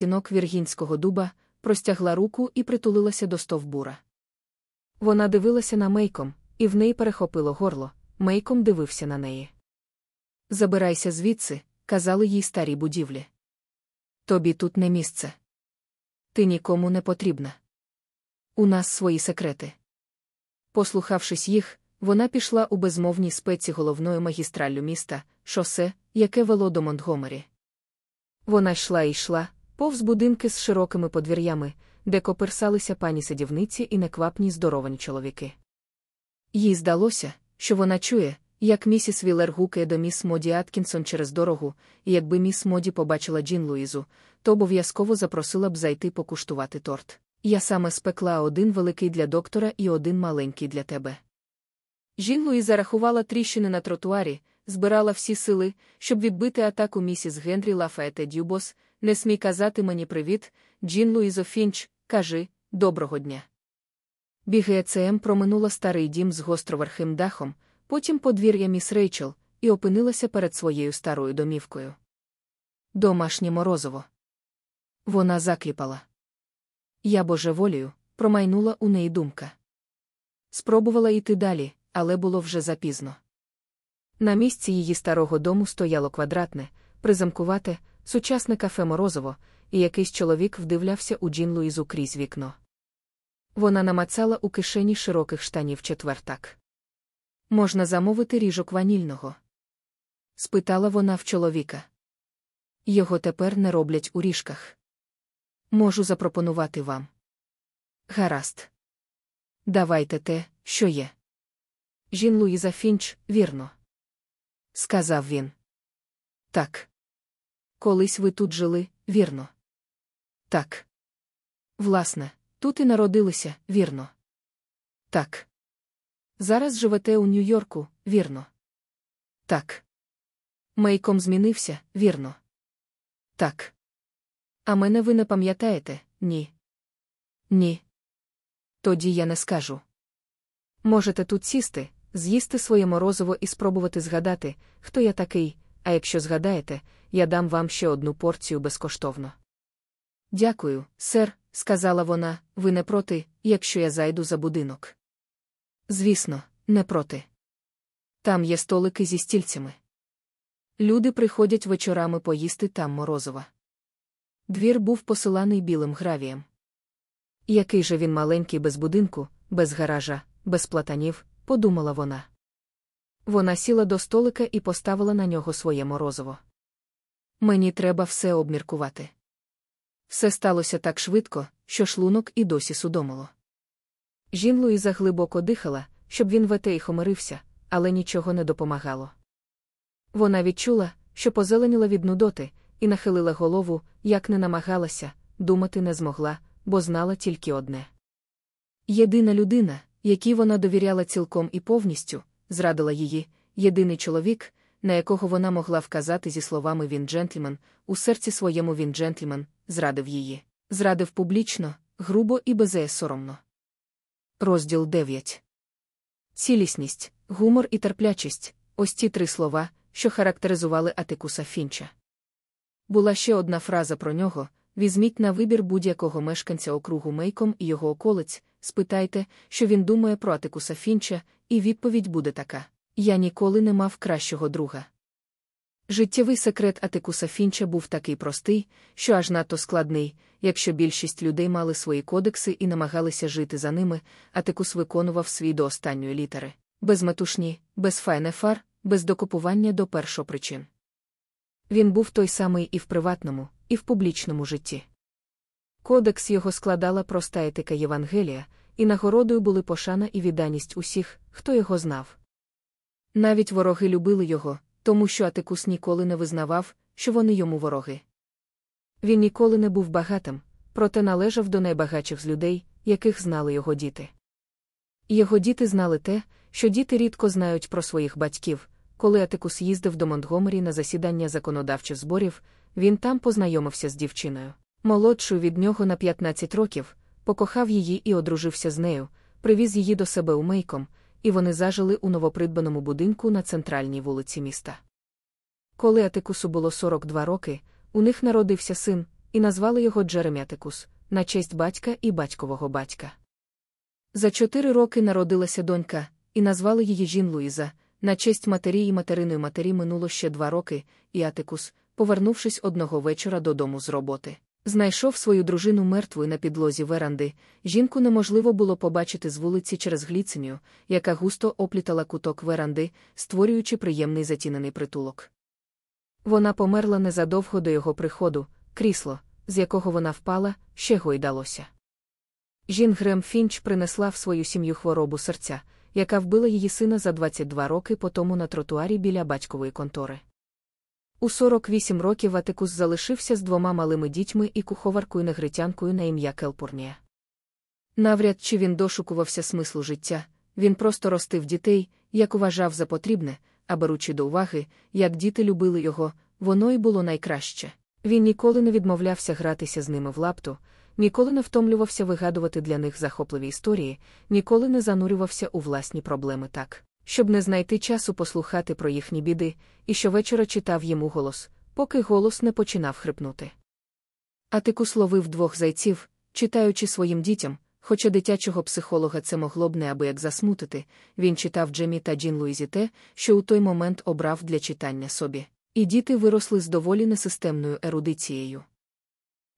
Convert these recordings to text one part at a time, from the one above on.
Тінок віргінського дуба, простягла руку і притулилася до стовбура. Вона дивилася на мейком, і в неї перехопило горло. Мейком дивився на неї. Забирайся звідси, казали їй старі будівлі. Тобі тут не місце. Ти нікому не потрібна. У нас свої секрети. Послухавшись їх, вона пішла у безмовній спеці головною магістраллю міста, шосе, яке вело до Монтгомері. Вона йшла і йшла, повз будинки з широкими подвір'ями, де коперсалися пані садівниці і неквапні здоровані чоловіки. Їй здалося, що вона чує, як місіс Вілер гукає до міс Моді Аткінсон через дорогу, і якби міс Моді побачила Джін Луїзу, то обов'язково запросила б зайти покуштувати торт. Я саме спекла один великий для доктора і один маленький для тебе. Жін Луїза рахувала тріщини на тротуарі, збирала всі сили, щоб відбити атаку місіс Генрі Лафаете Дюбос. Не смій казати мені привіт, Джін Луїзо Фінч, кажи, доброго дня. Біг ЕЦМ проминула старий дім з гостроверхим дахом, потім подвір'я міс Рейчел, і опинилася перед своєю старою домівкою. Домашнє морозово. Вона закліпала. Я божеволію, промайнула у неї думка. Спробувала йти далі, але було вже запізно. На місці її старого дому стояло квадратне, призамкувате, сучасне кафе Морозово, і якийсь чоловік вдивлявся у Джін Луїзу крізь вікно. Вона намацала у кишені широких штанів четвертак. Можна замовити ріжок ванільного? спитала вона в чоловіка. Його тепер не роблять у ріжках. Можу запропонувати вам. Гаразд. Давайте те, що є. Жін Луїза Фінч, вірно. Сказав він. Так. Колись ви тут жили, вірно. Так. Власне, тут і народилися, вірно. Так. Зараз живете у Нью-Йорку, вірно. Так. Мейком змінився, вірно. Так. А мене ви не пам'ятаєте, ні. Ні. Тоді я не скажу. Можете тут сісти, з'їсти своє морозиво і спробувати згадати, хто я такий, а якщо згадаєте, я дам вам ще одну порцію безкоштовно. Дякую, сер, сказала вона, ви не проти, якщо я зайду за будинок. Звісно, не проти. Там є столики зі стільцями. Люди приходять вечорами поїсти там морозова. Двір був посиланий білим гравієм. Який же він маленький без будинку, без гаража, без платанів, подумала вона. Вона сіла до столика і поставила на нього своє морозиво. Мені треба все обміркувати. Все сталося так швидко, що шлунок і досі судомило. Жін Луїза глибоко дихала, щоб він вете й хомирився, але нічого не допомагало. Вона відчула, що позеленіла від нудоти, і нахилила голову, як не намагалася, думати не змогла, бо знала тільки одне. Єдина людина, якій вона довіряла цілком і повністю, зрадила її, єдиний чоловік, на якого вона могла вказати зі словами він джентльмен, у серці своєму він джентльмен, зрадив її. Зрадив публічно, грубо і безсоромно. Розділ 9. Цілісність, гумор і терплячість ось ті три слова, що характеризували Атикуса Фінча. Була ще одна фраза про нього візьміть на вибір будь-якого мешканця округу Мейком і його околиць, спитайте, що він думає про Атикуса Фінча, і відповідь буде така: Я ніколи не мав кращого друга. Життєвий секрет Атикуса Фінча був такий простий, що аж надто складний, якщо більшість людей мали свої кодекси і намагалися жити за ними, Атикус виконував свій до останньої літери, без метушні, без файнефар, без докупування до першопричин. Він був той самий і в приватному, і в публічному житті. Кодекс його складала проста етика Євангелія, і нагородою були пошана і відданість усіх, хто його знав. Навіть вороги любили його, тому що Атикус ніколи не визнавав, що вони йому вороги. Він ніколи не був багатим, проте належав до найбагатших з людей, яких знали його діти. Його діти знали те, що діти рідко знають про своїх батьків. Коли Атикус їздив до Монтгомері на засідання законодавчих зборів, він там познайомився з дівчиною. Молодшою від нього на 15 років, покохав її і одружився з нею, привіз її до себе у Мейком, і вони зажили у новопридбаному будинку на центральній вулиці міста. Коли Атикусу було 42 роки, у них народився син, і назвали його Джеремятикус, на честь батька і батькового батька. За чотири роки народилася донька, і назвали її Жін Луїза. На честь матері і материної матері минуло ще два роки, і Атикус, повернувшись одного вечора додому з роботи, знайшов свою дружину мертвою на підлозі веранди. Жінку неможливо було побачити з вулиці через гліцинію, яка густо оплітала куток веранди, створюючи приємний затінений притулок. Вона померла незадовго до його приходу, крісло, з якого вона впала, ще гойдалося. Жін Грем Фінч принесла в свою сім'ю хворобу серця, яка вбила її сина за 22 роки по тому на тротуарі біля батькової контори. У 48 років Атикус залишився з двома малими дітьми і куховаркою негритянкою на ім'я Келпурнія. Навряд чи він дошукувався смислу життя, він просто ростив дітей, як вважав за потрібне, а беручи до уваги, як діти любили його, воно й було найкраще. Він ніколи не відмовлявся гратися з ними в лапту, ніколи не втомлювався вигадувати для них захопливі історії, ніколи не занурювався у власні проблеми так, щоб не знайти часу послухати про їхні біди, і щовечора читав йому голос, поки голос не починав хрипнути. Атикус ловив двох зайців, читаючи своїм дітям, хоча дитячого психолога це могло б неабияк засмутити, він читав Джемі та Джін Луїзі те, що у той момент обрав для читання собі. І діти виросли з доволі несистемною ерудицією.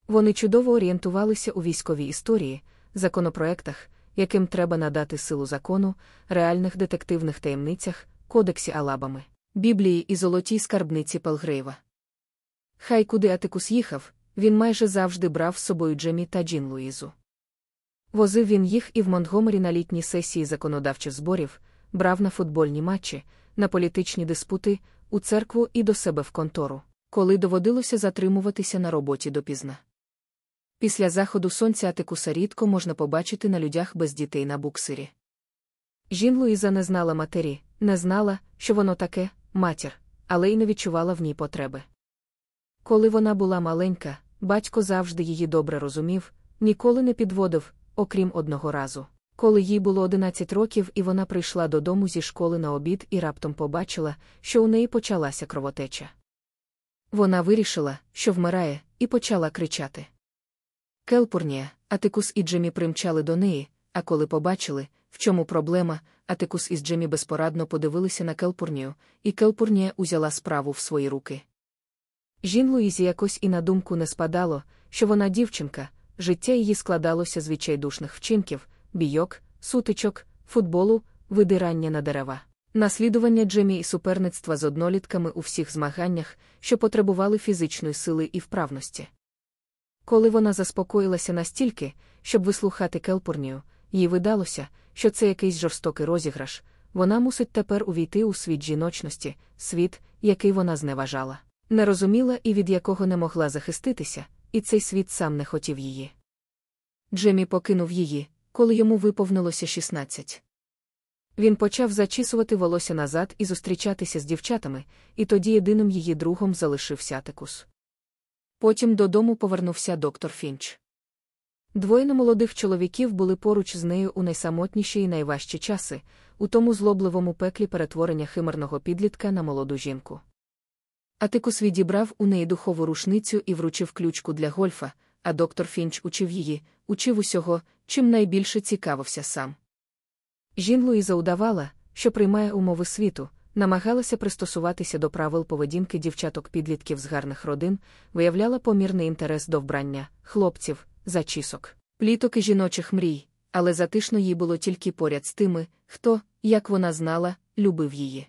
Вони чудово орієнтувалися у військовій історії, законопроектах, яким треба надати силу закону, реальних детективних таємницях, кодексі Алабами, Біблії і золотій скарбниці Пелгрейва. Хай куди Атикус їхав, він майже завжди брав з собою Джемі та Джін Луїзу. Возив він їх і в Монтгомері на літні сесії законодавчих зборів, брав на футбольні матчі, на політичні диспути, у церкву і до себе в контору, коли доводилося затримуватися на роботі допізна. Після заходу сонця Атикуса рідко можна побачити на людях без дітей на буксирі. Жін Луїза не знала матері, не знала, що воно таке, матір, але й не відчувала в ній потреби. Коли вона була маленька, батько завжди її добре розумів, ніколи не підводив, окрім одного разу. Коли їй було 11 років, і вона прийшла додому зі школи на обід і раптом побачила, що у неї почалася кровотеча. Вона вирішила, що вмирає, і почала кричати. Келпурнія, Атикус і Джемі примчали до неї, а коли побачили, в чому проблема, Атикус із Джемі безпорадно подивилися на Келпурнію, і Келпурнія узяла справу в свої руки. Жін Луїзі якось і на думку не спадало, що вона дівчинка, життя її складалося з відчайдушних вчинків, бійок, сутичок, футболу, видирання на дерева. Наслідування Джемі і суперництва з однолітками у всіх змаганнях, що потребували фізичної сили і вправності. Коли вона заспокоїлася настільки, щоб вислухати Келпурнію, їй видалося, що це якийсь жорстокий розіграш, вона мусить тепер увійти у світ жіночності, світ, який вона зневажала, не розуміла і від якого не могла захиститися, і цей світ сам не хотів її. Джемі покинув її, коли йому виповнилося 16. Він почав зачісувати волосся назад і зустрічатися з дівчатами, і тоді єдиним її другом залишився Атикус. Потім додому повернувся доктор Фінч. Двоє молодих чоловіків були поруч з нею у найсамотніші і найважчі часи, у тому злобливому пеклі перетворення химерного підлітка на молоду жінку. Атикус відібрав у неї духову рушницю і вручив ключку для гольфа, а доктор Фінч учив її, учив усього, чим найбільше цікавився сам. Жін Луїза удавала, що приймає умови світу, намагалася пристосуватися до правил поведінки дівчаток-підлітків з гарних родин, виявляла помірний інтерес до вбрання, хлопців, зачісок, пліток і жіночих мрій, але затишно їй було тільки поряд з тими, хто, як вона знала, любив її.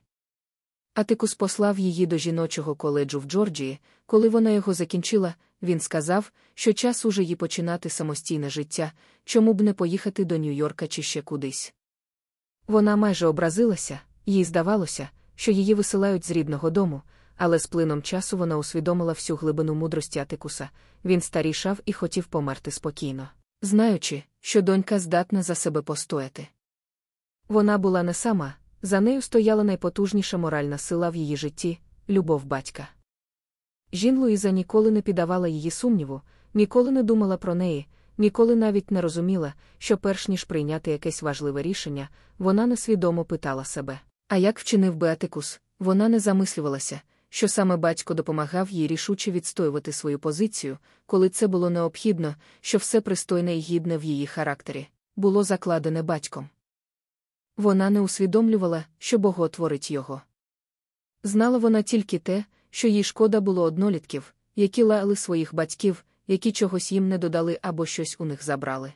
Атикус послав її до жіночого коледжу в Джорджії, коли вона його закінчила, він сказав, що час уже їй починати самостійне життя, чому б не поїхати до Нью-Йорка чи ще кудись. Вона майже образилася, їй здавалося, що її висилають з рідного дому, але з плином часу вона усвідомила всю глибину мудрості Атикуса, він старішав і хотів померти спокійно, знаючи, що донька здатна за себе постояти. Вона була не сама, за нею стояла найпотужніша моральна сила в її житті любов батька. Жін Луїза ніколи не піддавала її сумніву, ніколи не думала про неї, ніколи навіть не розуміла, що перш ніж прийняти якесь важливе рішення, вона несвідомо питала себе. А як вчинив би Атикус, вона не замислювалася, що саме батько допомагав їй рішуче відстоювати свою позицію, коли це було необхідно, що все пристойне і гідне в її характері було закладене батьком. Вона не усвідомлювала, що боготворить його. Знала вона тільки те, що їй шкода було однолітків, які лаяли своїх батьків, які чогось їм не додали або щось у них забрали.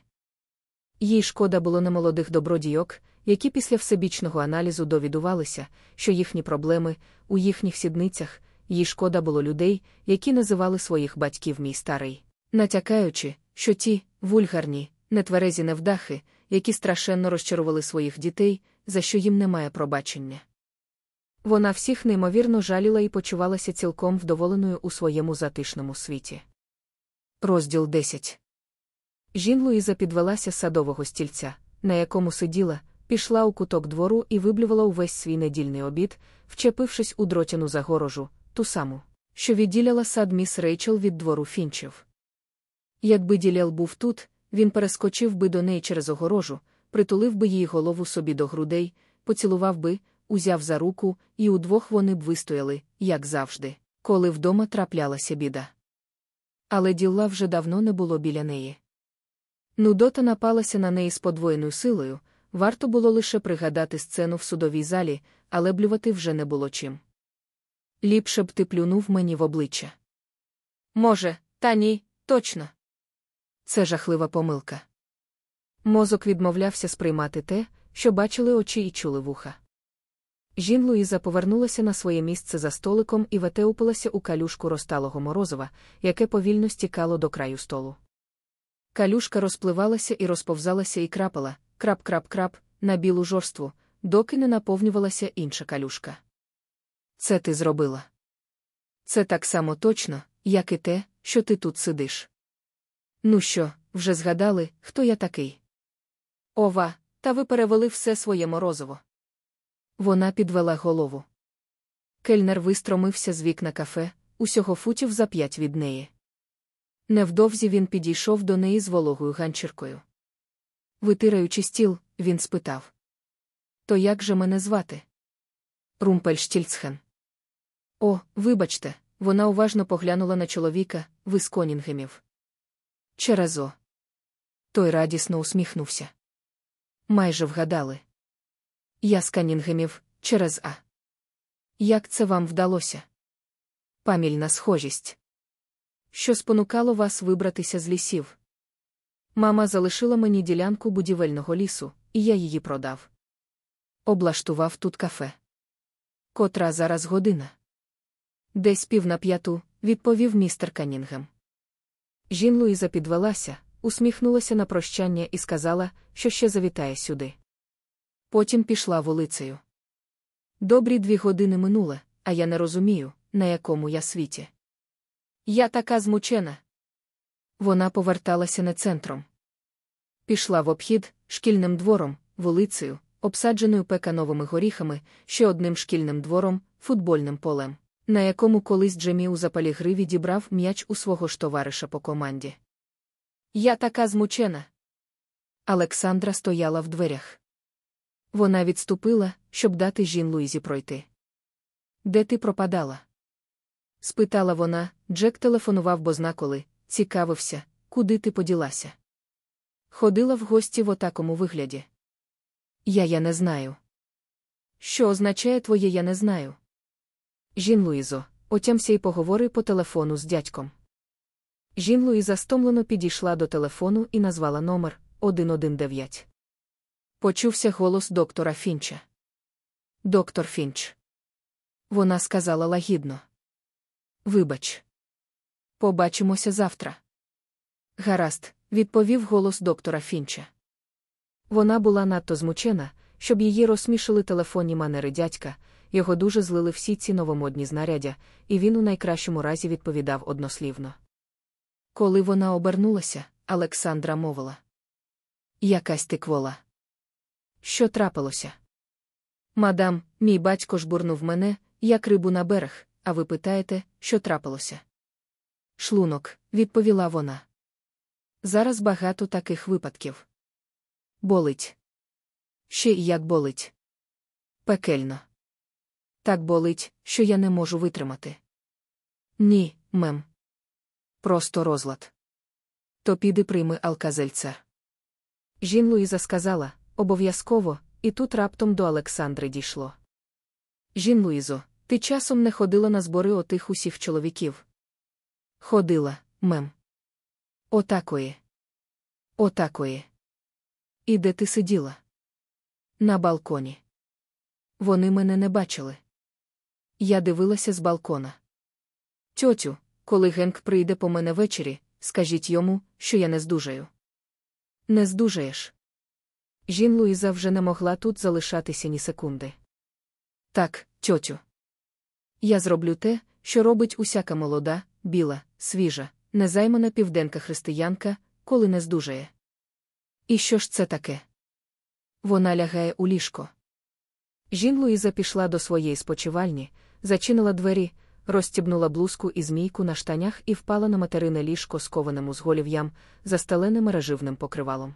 Їй шкода було немолодих добродійок, які після всебічного аналізу довідувалися, що їхні проблеми у їхніх сідницях, їй шкода було людей, які називали своїх батьків мій старий, натякаючи, що ті, вульгарні, нетверезі невдахи, які страшенно розчарували своїх дітей, за що їм немає пробачення. Вона всіх неймовірно жаліла і почувалася цілком вдоволеною у своєму затишному світі. Розділ 10 Жін Луїза підвелася з садового стільця, на якому сиділа, пішла у куток двору і виблювала увесь свій недільний обід, вчепившись у дротяну загорожу, ту саму, що відділяла сад міс Рейчел від двору фінчів. Якби ділял був тут, він перескочив би до неї через огорожу, притулив би її голову собі до грудей, поцілував би, узяв за руку, і удвох вони б вистояли, як завжди, коли вдома траплялася біда. Але діла вже давно не було біля неї. Нудота напалася на неї з подвоєною силою, варто було лише пригадати сцену в судовій залі, але блювати вже не було чим. Ліпше б ти плюнув мені в обличчя. Може, та ні, точно. Це жахлива помилка. Мозок відмовлявся сприймати те, що бачили очі і чули вуха. Жін Луїза повернулася на своє місце за столиком і ветеупилася у калюшку розталого морозива, яке повільно стікало до краю столу. Калюшка розпливалася і розповзалася і крапала, крап-крап-крап, на білу жорству, доки не наповнювалася інша калюшка. Це ти зробила. Це так само точно, як і те, що ти тут сидиш. Ну що, вже згадали, хто я такий? Ова, та ви перевели все своє морозиво. Вона підвела голову. Кельнер вистромився з вікна кафе, усього футів за п'ять від неї. Невдовзі він підійшов до неї з вологою ганчіркою. Витираючи стіл, він спитав: То як же мене звати? Румпельштільцхен. О, вибачте, вона уважно поглянула на чоловіка, ви з Конінгемів. Через О. Той радісно усміхнувся. Майже вгадали. Я з Канінгемів, через А. Як це вам вдалося? Памільна схожість. Що спонукало вас вибратися з лісів? Мама залишила мені ділянку будівельного лісу, і я її продав. Облаштував тут кафе. Котра зараз година. Десь пів на п'яту, відповів містер Канінгем. Жін Луїза підвелася, усміхнулася на прощання і сказала, що ще завітає сюди. Потім пішла вулицею. Добрі дві години минуле, а я не розумію, на якому я світі. Я така змучена. Вона поверталася не центром. Пішла в обхід, шкільним двором, вулицею, обсадженою пекановими горіхами, ще одним шкільним двором, футбольним полем, на якому колись Джемі у запалі гри відібрав м'яч у свого ж товариша по команді. Я така змучена. Олександра стояла в дверях. Вона відступила, щоб дати жін Луїзі пройти. Де ти пропадала? спитала вона, Джек телефонував бознаколи, цікавився, куди ти поділася. Ходила в гості в отакому вигляді. Я я не знаю. Що означає твоє я не знаю? Жін Луїзо, отямся і поговори по телефону з дядьком. Жін Луїза стомлено підійшла до телефону і назвала номер 119. Почувся голос доктора Фінча. Доктор Фінч. Вона сказала лагідно. Вибач. Побачимося завтра. Гаразд, відповів голос доктора Фінча. Вона була надто змучена, щоб її розсмішили телефонні манери дядька, його дуже злили всі ці новомодні знаряддя, і він у найкращому разі відповідав однослівно. Коли вона обернулася, Олександра мовила: Якась ти квола. Що трапилося? Мадам, мій батько жбурнув мене, як рибу на берег, а ви питаєте, що трапилося? Шлунок, відповіла вона. Зараз багато таких випадків. Болить. Ще й як болить. Пекельно. Так болить, що я не можу витримати. Ні, мем. Просто розлад. То піди прийми алказельцер. Жін Луїза сказала обов'язково, і тут раптом до Олександри дійшло. Жін Луїзо, ти часом не ходила на збори отих усіх чоловіків. Ходила, мем. Отакої. Отакої. І де ти сиділа? На балконі. Вони мене не бачили. Я дивилася з балкона. Тьотю, коли Генк прийде по мене ввечері, скажіть йому, що я не здужаю. Не здужаєш. Жін Луїза вже не могла тут залишатися ні секунди. Так, тьотю. Я зроблю те, що робить усяка молода, біла, свіжа, незаймана південка християнка, коли не здужає. І що ж це таке? Вона лягає у ліжко. Жін Луїза пішла до своєї спочивальні, зачинила двері, розстібнула блузку і змійку на штанях і впала на материне ліжко з кованим узголів'ям, застеленим мереживним покривалом.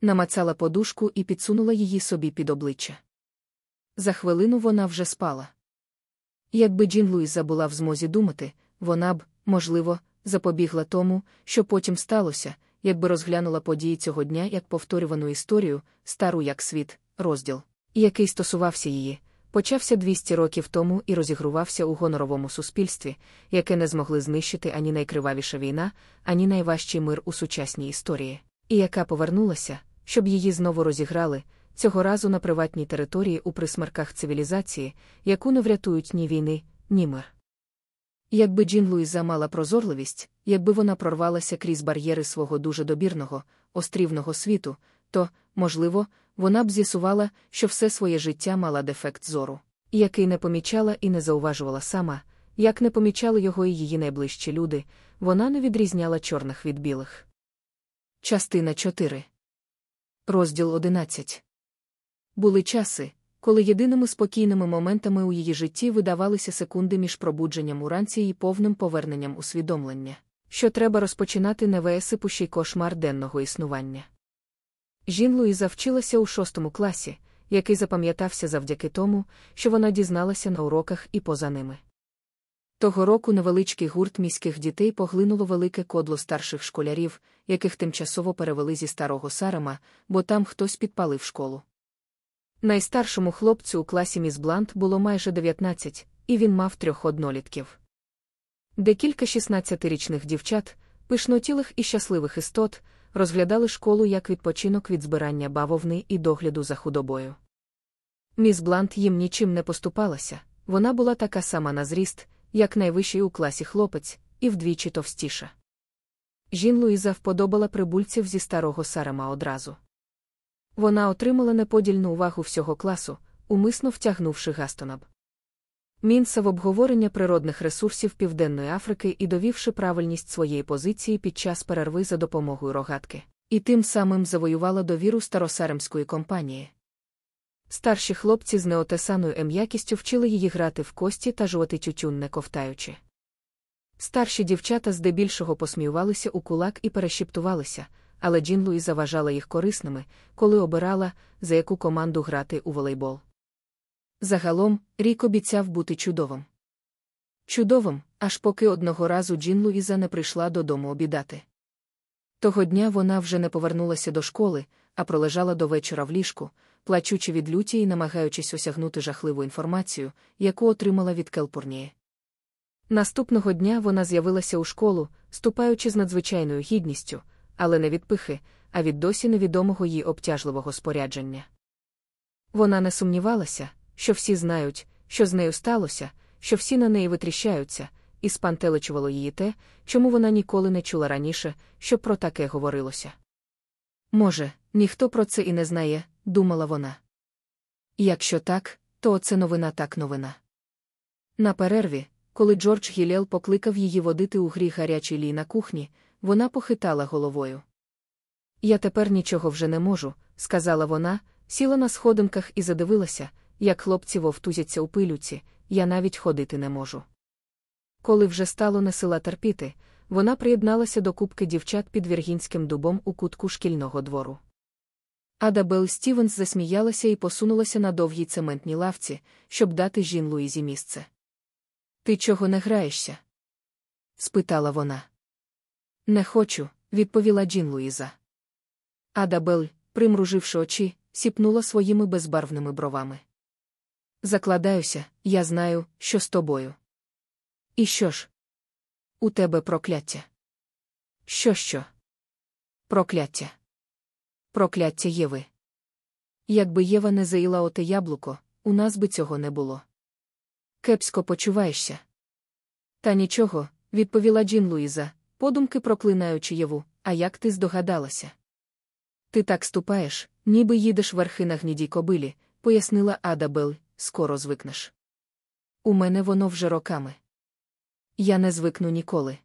Намацала подушку і підсунула її собі під обличчя. За хвилину вона вже спала. Якби Джін Луїза була в змозі думати, вона б, можливо, запобігла тому, що потім сталося, якби розглянула події цього дня як повторювану історію, стару як світ, розділ, який стосувався її, почався 200 років тому і розігрувався у гоноровому суспільстві, яке не змогли знищити ані найкривавіша війна, ані найважчий мир у сучасній історії, і яка повернулася, щоб її знову розіграли, цього разу на приватній території у присмерках цивілізації, яку не врятують ні війни, ні мир. Якби Джін Луїза мала прозорливість, якби вона прорвалася крізь бар'єри свого дуже добірного, острівного світу, то, можливо, вона б з'ясувала, що все своє життя мала дефект зору, який не помічала і не зауважувала сама, як не помічали його і її найближчі люди, вона не відрізняла чорних від білих. Частина 4. Розділ 11. Були часи, коли єдиними спокійними моментами у її житті видавалися секунди між пробудженням уранці і повним поверненням усвідомлення, що треба розпочинати невесипущий кошмар денного існування. Жін Луїза вчилася у шостому класі, який запам'ятався завдяки тому, що вона дізналася на уроках і поза ними. Того року невеличкий гурт міських дітей поглинуло велике кодло старших школярів, яких тимчасово перевели зі старого Сарама, бо там хтось підпалив школу. Найстаршому хлопцю у класі міс Блант було майже 19, і він мав трьох однолітків. Декілька 16-річних дівчат, пишнотілих і щасливих істот, розглядали школу як відпочинок від збирання бавовни і догляду за худобою. Міс Блант їм нічим не поступалася, вона була така сама на зріст, як найвищий у класі хлопець, і вдвічі товстіша. Жін Луїза вподобала прибульців зі старого Сарама одразу. Вона отримала неподільну увагу всього класу, умисно втягнувши Гастонаб. Мінса в обговорення природних ресурсів Південної Африки і довівши правильність своєї позиції під час перерви за допомогою рогатки, і тим самим завоювала довіру старосаремської компанії. Старші хлопці з неотесаною м'якістю вчили її грати в кості та жувати тютюн не ковтаючи. Старші дівчата здебільшого посміювалися у кулак і перешіптувалися, але Джін Луїза вважала їх корисними, коли обирала, за яку команду грати у волейбол. Загалом, рік обіцяв бути чудовим. Чудовим, аж поки одного разу Джін Луїза не прийшла додому обідати. Того дня вона вже не повернулася до школи, а пролежала до вечора в ліжку, плачучи від люті і намагаючись осягнути жахливу інформацію, яку отримала від Келпурнії. Наступного дня вона з'явилася у школу, ступаючи з надзвичайною гідністю, але не від пихи, а від досі невідомого їй обтяжливого спорядження. Вона не сумнівалася, що всі знають, що з нею сталося, що всі на неї витріщаються, і спантеличувало її те, чому вона ніколи не чула раніше, що про таке говорилося. Може, ніхто про це і не знає, думала вона. Якщо так, то це новина так новина. На перерві, коли Джордж Гілел покликав її водити у грі гарячий лій на кухні, вона похитала головою. Я тепер нічого вже не можу, сказала вона, сіла на сходинках і задивилася, як хлопці вовтузяться у пилюці, я навіть ходити не можу. Коли вже стало не сила терпіти, вона приєдналася до кубки дівчат під віргінським дубом у кутку шкільного двору. Ада Белл Стівенс засміялася і посунулася на довгій цементній лавці, щоб дати жін Луїзі місце. Ти чого не граєшся? спитала вона. Не хочу, відповіла Джін Луїза. Ада Белл, примруживши очі, сіпнула своїми безбарвними бровами. Закладаюся, я знаю, що з тобою. І що ж? У тебе прокляття. Що що? Прокляття. Прокляття Єви. Якби Єва не заїла оте яблуко, у нас би цього не було. Кепсько почуваєшся. Та нічого, відповіла Джін Луїза, подумки проклинаючи Єву, а як ти здогадалася? Ти так ступаєш, ніби їдеш верхи на гнідій кобилі, пояснила Ада Белл, скоро звикнеш. У мене воно вже роками. Я не звикну ніколи.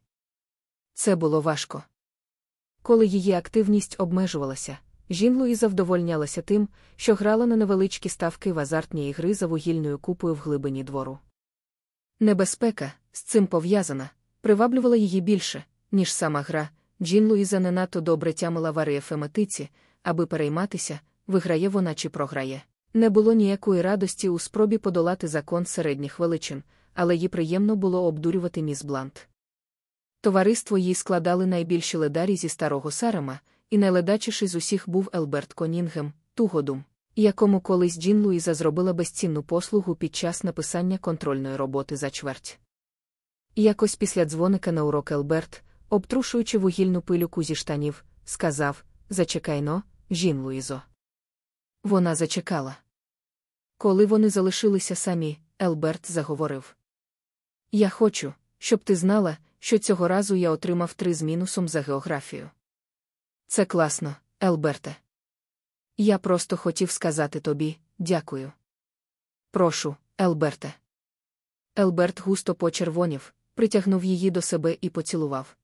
Це було важко. Коли її активність обмежувалася, Жін Луїза вдовольнялася тим, що грала на невеличкі ставки в азартні ігри за вугільною купою в глибині двору. Небезпека, з цим пов'язана, приваблювала її більше, ніж сама гра. Джін Луїза не надто добре тямила в арифематиці, аби перейматися, виграє вона чи програє. Не було ніякої радості у спробі подолати закон середніх величин, але їй приємно було обдурювати міс Блант. Товариство їй складали найбільші ледарі зі старого Сарама, і найледачіший з усіх був Елберт Конінгем, тугодум, якому колись Джін Луїза зробила безцінну послугу під час написання контрольної роботи за чверть. Якось після дзвоника на урок Елберт, обтрушуючи вугільну пилюку зі штанів, сказав Зачекайно, Жін Луїзо. Вона зачекала. Коли вони залишилися самі, Елберт заговорив. Я хочу, щоб ти знала, що цього разу я отримав три з мінусом за географію. Це класно, Елберте. Я просто хотів сказати тобі дякую. Прошу, Елберте. Елберт густо почервонів, притягнув її до себе і поцілував.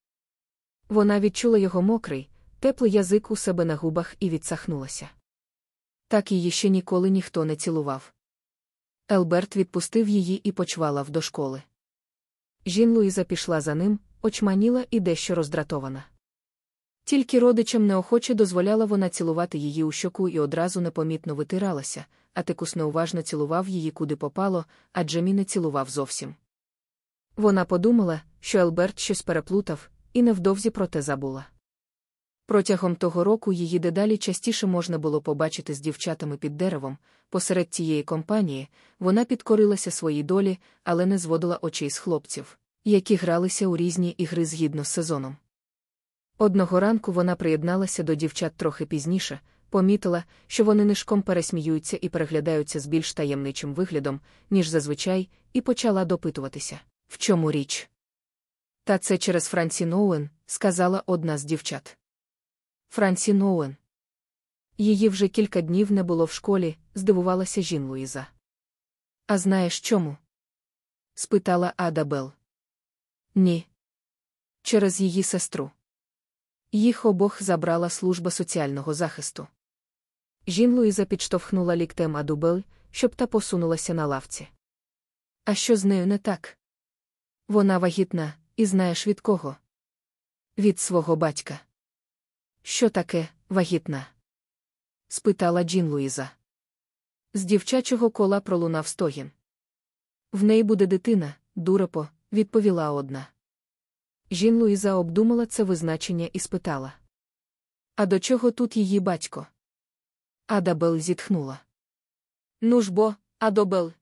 Вона відчула його мокрий, теплий язик у себе на губах і відсахнулася. Так її ще ніколи ніхто не цілував. Елберт відпустив її і почвалав до школи. Жін Луїза пішла за ним, очманіла і дещо роздратована. Тільки родичам неохоче дозволяла вона цілувати її у щоку і одразу непомітно витиралася, а текус неуважно цілував її куди попало, а Джемі не цілував зовсім. Вона подумала, що Елберт щось переплутав, і невдовзі про те забула. Протягом того року її дедалі частіше можна було побачити з дівчатами під деревом, посеред тієї компанії, вона підкорилася своїй долі, але не зводила очей з хлопців, які гралися у різні ігри згідно з сезоном. Одного ранку вона приєдналася до дівчат трохи пізніше, помітила, що вони нишком пересміюються і переглядаються з більш таємничим виглядом, ніж зазвичай, і почала допитуватися, в чому річ. Та це через Франсі Ноуен, сказала одна з дівчат. Франсі Ноуен. Її вже кілька днів не було в школі, здивувалася Жін Луїза. А знаєш чому? спитала Ада Белл. Ні. Через її сестру. Їх обох забрала служба соціального захисту. Жін Луїза підштовхнула ліктем Аду Белл, щоб та посунулася на лавці. А що з нею не так? Вона вагітна, і знаєш від кого? Від свого батька. Що таке вагітна? спитала Джін Луїза. З дівчачого кола пролунав стогін. В неї буде дитина, дурепо, відповіла одна. Джін Луїза обдумала це визначення і спитала. А до чого тут її батько? Адабел зітхнула. Ну ж бо, Адабел.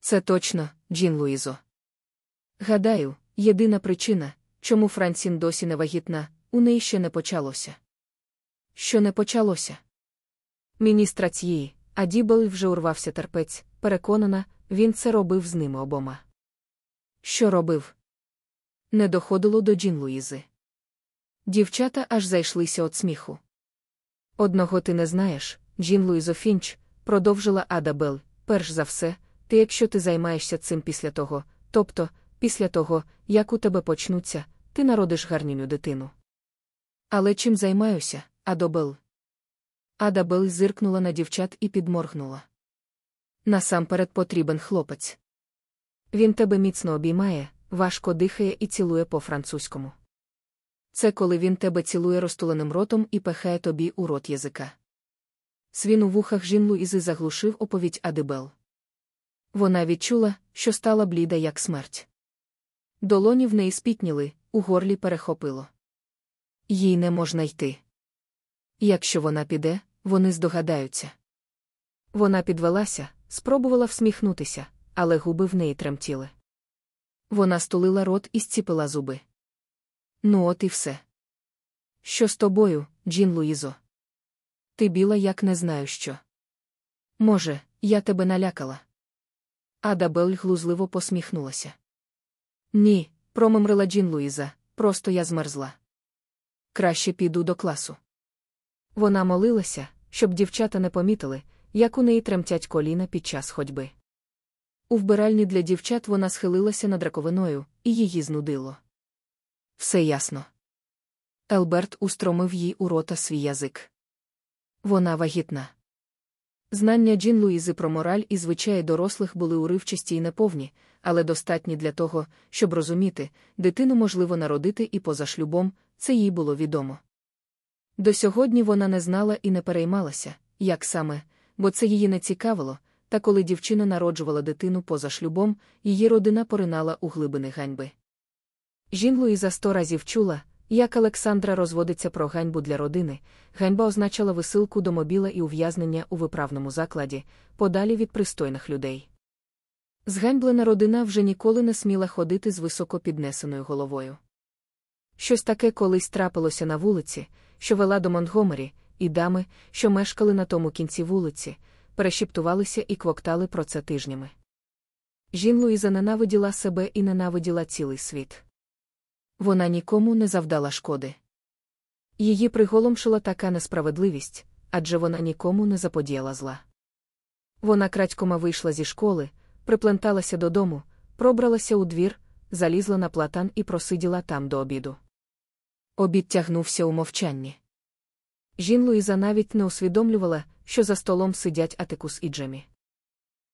Це точно, Джін Луїзо. Гадаю, єдина причина, чому Франсін досі не вагітна, у неї ще не почалося. Що не почалося? Менструація. Адабел вже урвався терпець, переконана, він це робив з ними обома. Що робив? Не доходило до Джін Луїзи. Дівчата аж зайшлися від сміху. Одного ти не знаєш, Джін Луїзо Фінч, продовжила Ада Белл, перш за все, ти якщо ти займаєшся цим після того, тобто, після того, як у тебе почнуться, ти народиш гарніню дитину. Але чим займаюся, Адобел? Адабел зиркнула на дівчат і підморгнула. Насамперед потрібен хлопець. Він тебе міцно обіймає, важко дихає і цілує по-французькому. Це коли він тебе цілує розтуленим ротом і пехає тобі у рот язика. Свін у вухах Жін Луїзи заглушив оповідь Адибел. Вона відчула, що стала бліда, як смерть. Долоні в неї спітніли, у горлі перехопило. Їй не можна йти. Якщо вона піде, вони здогадаються. Вона підвелася, спробувала всміхнутися, але губи в неї тремтіли. Вона стулила рот і зціпила зуби. Ну, от і все. Що з тобою, Джін Луїзо? Ти біла, як не знаю що. Може, я тебе налякала. Ада Бель глузливо посміхнулася. Ні, промимрила Джін Луїза, просто я змерзла. Краще піду до класу. Вона молилася, щоб дівчата не помітили, як у неї тремтять коліна під час ходьби. У вбиральні для дівчат вона схилилася над раковиною, і її знудило. Все ясно. Елберт устромив їй у рота свій язик. Вона вагітна. Знання Джін Луїзи про мораль і звичаї дорослих були уривчасті й неповні, але достатні для того, щоб розуміти, дитину можливо народити і поза шлюбом, це їй було відомо. До сьогодні вона не знала і не переймалася, як саме, бо це її не цікавило, та коли дівчина народжувала дитину поза шлюбом, її родина поринала у глибини ганьби. Жін Луїза сто разів чула, як Олександра розводиться про ганьбу для родини, ганьба означала висилку до мобіла і ув'язнення у виправному закладі, подалі від пристойних людей. Зганьблена родина вже ніколи не сміла ходити з високо піднесеною головою. Щось таке колись трапилося на вулиці, що вела до Монтгомері, і дами, що мешкали на тому кінці вулиці, перешіптувалися і квоктали про це тижнями. Жін Луїза ненавиділа себе і ненавиділа цілий світ. Вона нікому не завдала шкоди. Її приголомшила така несправедливість, адже вона нікому не заподіяла зла. Вона крадькома вийшла зі школи, припленталася додому, пробралася у двір, залізла на платан і просиділа там до обіду. Обід тягнувся у мовчанні. Жін Луїза навіть не усвідомлювала, що за столом сидять Атикус і Джемі.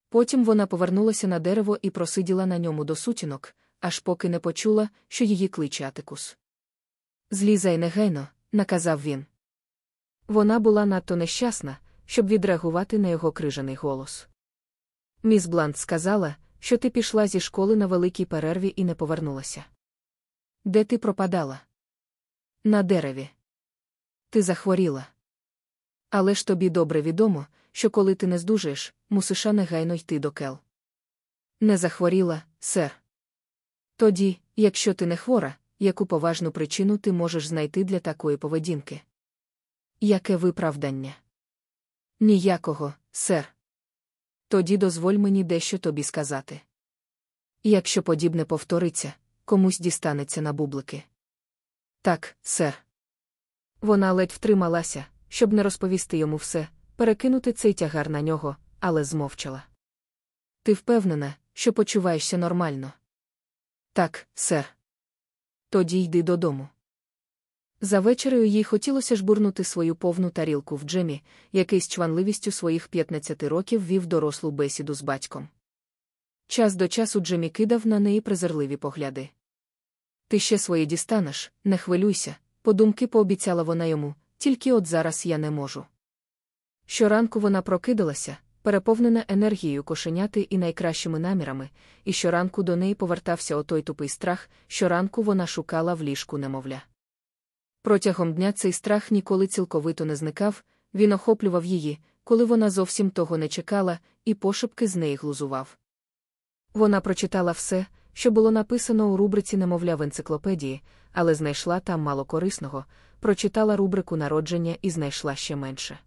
Потім вона повернулася на дерево і просиділа на ньому до сутінок, аж поки не почула, що її кличе Атикус. Злізай негайно, наказав він. Вона була надто нещасна, щоб відреагувати на його крижаний голос. Міс Блант сказала, що ти пішла зі школи на великій перерві і не повернулася. Де ти пропадала? На дереві. Ти захворіла. Але ж тобі добре відомо, що коли ти не здужаєш, мусиш негайно йти до кел. Не захворіла, сер. Тоді, якщо ти не хвора, яку поважну причину ти можеш знайти для такої поведінки? Яке виправдання? Ніякого, сер. Тоді дозволь мені дещо тобі сказати. Якщо подібне повториться, комусь дістанеться на бублики. Так, сер. Вона ледь втрималася, щоб не розповісти йому все, перекинути цей тягар на нього, але змовчала. Ти впевнена, що почуваєшся нормально? Так, сер. Тоді йди додому. За вечерею їй хотілося жбурнути свою повну тарілку в Джемі, який з чванливістю своїх 15 років вів дорослу бесіду з батьком. Час до часу Джемі кидав на неї презирливі погляди. Ти ще своє дістанеш, не хвилюйся, подумки пообіцяла вона йому, тільки от зараз я не можу. Щоранку вона прокидалася, переповнена енергією кошеняти і найкращими намірами, і щоранку до неї повертався отой тупий страх, щоранку вона шукала в ліжку немовля. Протягом дня цей страх ніколи цілковито не зникав, він охоплював її, коли вона зовсім того не чекала, і пошепки з неї глузував. Вона прочитала все, що було написано у рубриці немовля в енциклопедії, але знайшла там мало корисного, прочитала рубрику народження і знайшла ще менше.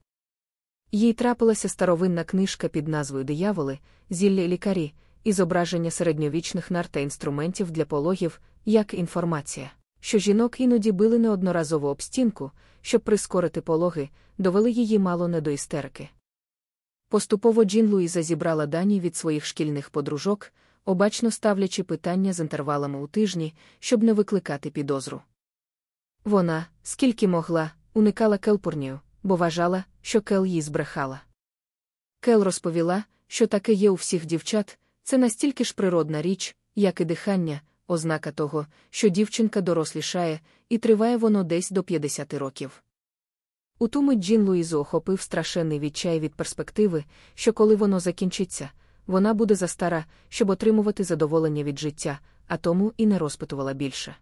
Їй трапилася старовинна книжка під назвою Дияволи, зілля лікарі, і зображення середньовічних нар та інструментів для пологів, як інформація, що жінок іноді били неодноразово об стінку, щоб прискорити пологи, довели її мало не до істерики. Поступово Джін Луїза зібрала дані від своїх шкільних подружок, обачно ставлячи питання з інтервалами у тижні, щоб не викликати підозру. Вона, скільки могла, уникала келпурнію, бо вважала, що Кел їй збрехала. Кел розповіла, що таке є у всіх дівчат, це настільки ж природна річ, як і дихання, ознака того, що дівчинка дорослішає, і триває воно десь до 50 років. У ту мить Джін Луїзу охопив страшенний відчай від перспективи, що коли воно закінчиться, вона буде застара, щоб отримувати задоволення від життя, а тому і не розпитувала більше.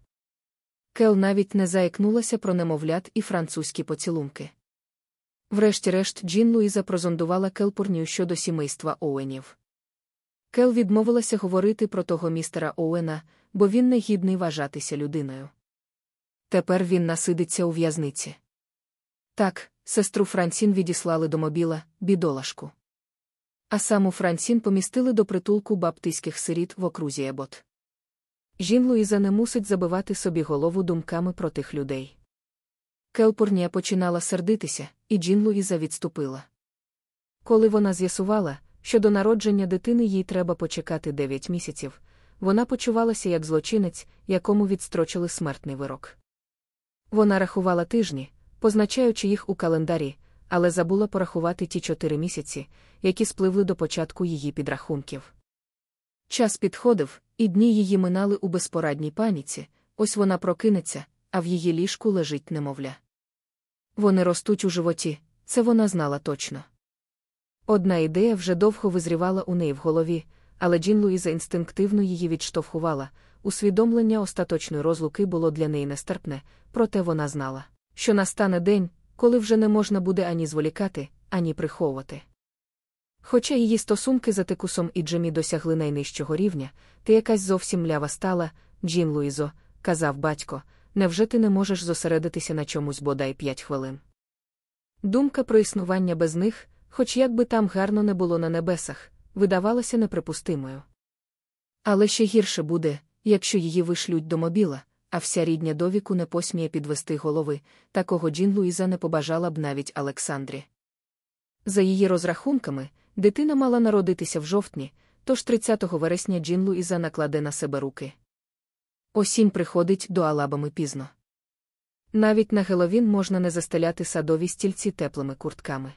Кел навіть не заікнулася про немовлят і французькі поцілунки. Врешті-решт, Джін Луїза прозондувала Келпурнію щодо сімейства Оуенів. Кел відмовилася говорити про того містера Оуена, бо він не гідний вважатися людиною. Тепер він насидиться у в'язниці. Так, сестру Франсін відіслали до мобіла, бідолашку. А саму Франсін помістили до притулку баптистських сиріт в окрузі Ебот. Жін Луїза не мусить забивати собі голову думками про тих людей. Келпурнія починала сердитися, і Джін Луїза відступила. Коли вона з'ясувала, що до народження дитини їй треба почекати 9 місяців, вона почувалася як злочинець, якому відстрочили смертний вирок. Вона рахувала тижні, позначаючи їх у календарі, але забула порахувати ті чотири місяці, які спливли до початку її підрахунків. Час підходив, і дні її минали у безпорадній паніці, ось вона прокинеться, а в її ліжку лежить немовля. Вони ростуть у животі, це вона знала точно. Одна ідея вже довго визрівала у неї в голові, але Джін Луїза інстинктивно її відштовхувала. Усвідомлення остаточної розлуки було для неї нестерпне, проте вона знала, що настане день, коли вже не можна буде ані зволікати, ані приховувати. Хоча її стосунки за Текусом і Джемі досягли найнижчого рівня, ти якась зовсім млява стала, Джін Луїзо, казав батько, невже ти не можеш зосередитися на чомусь бодай п'ять хвилин? Думка про існування без них, хоч як би там гарно не було на небесах, видавалася неприпустимою. Але ще гірше буде, якщо її вишлють до мобіла, а вся рідня довіку не посміє підвести голови, такого Джін Луїза не побажала б навіть Олександрі. За її розрахунками, дитина мала народитися в жовтні, тож 30 вересня Джін Луїза накладе на себе руки. Осінь приходить до Алабами пізно. Навіть на Геловін можна не застеляти садові стільці теплими куртками.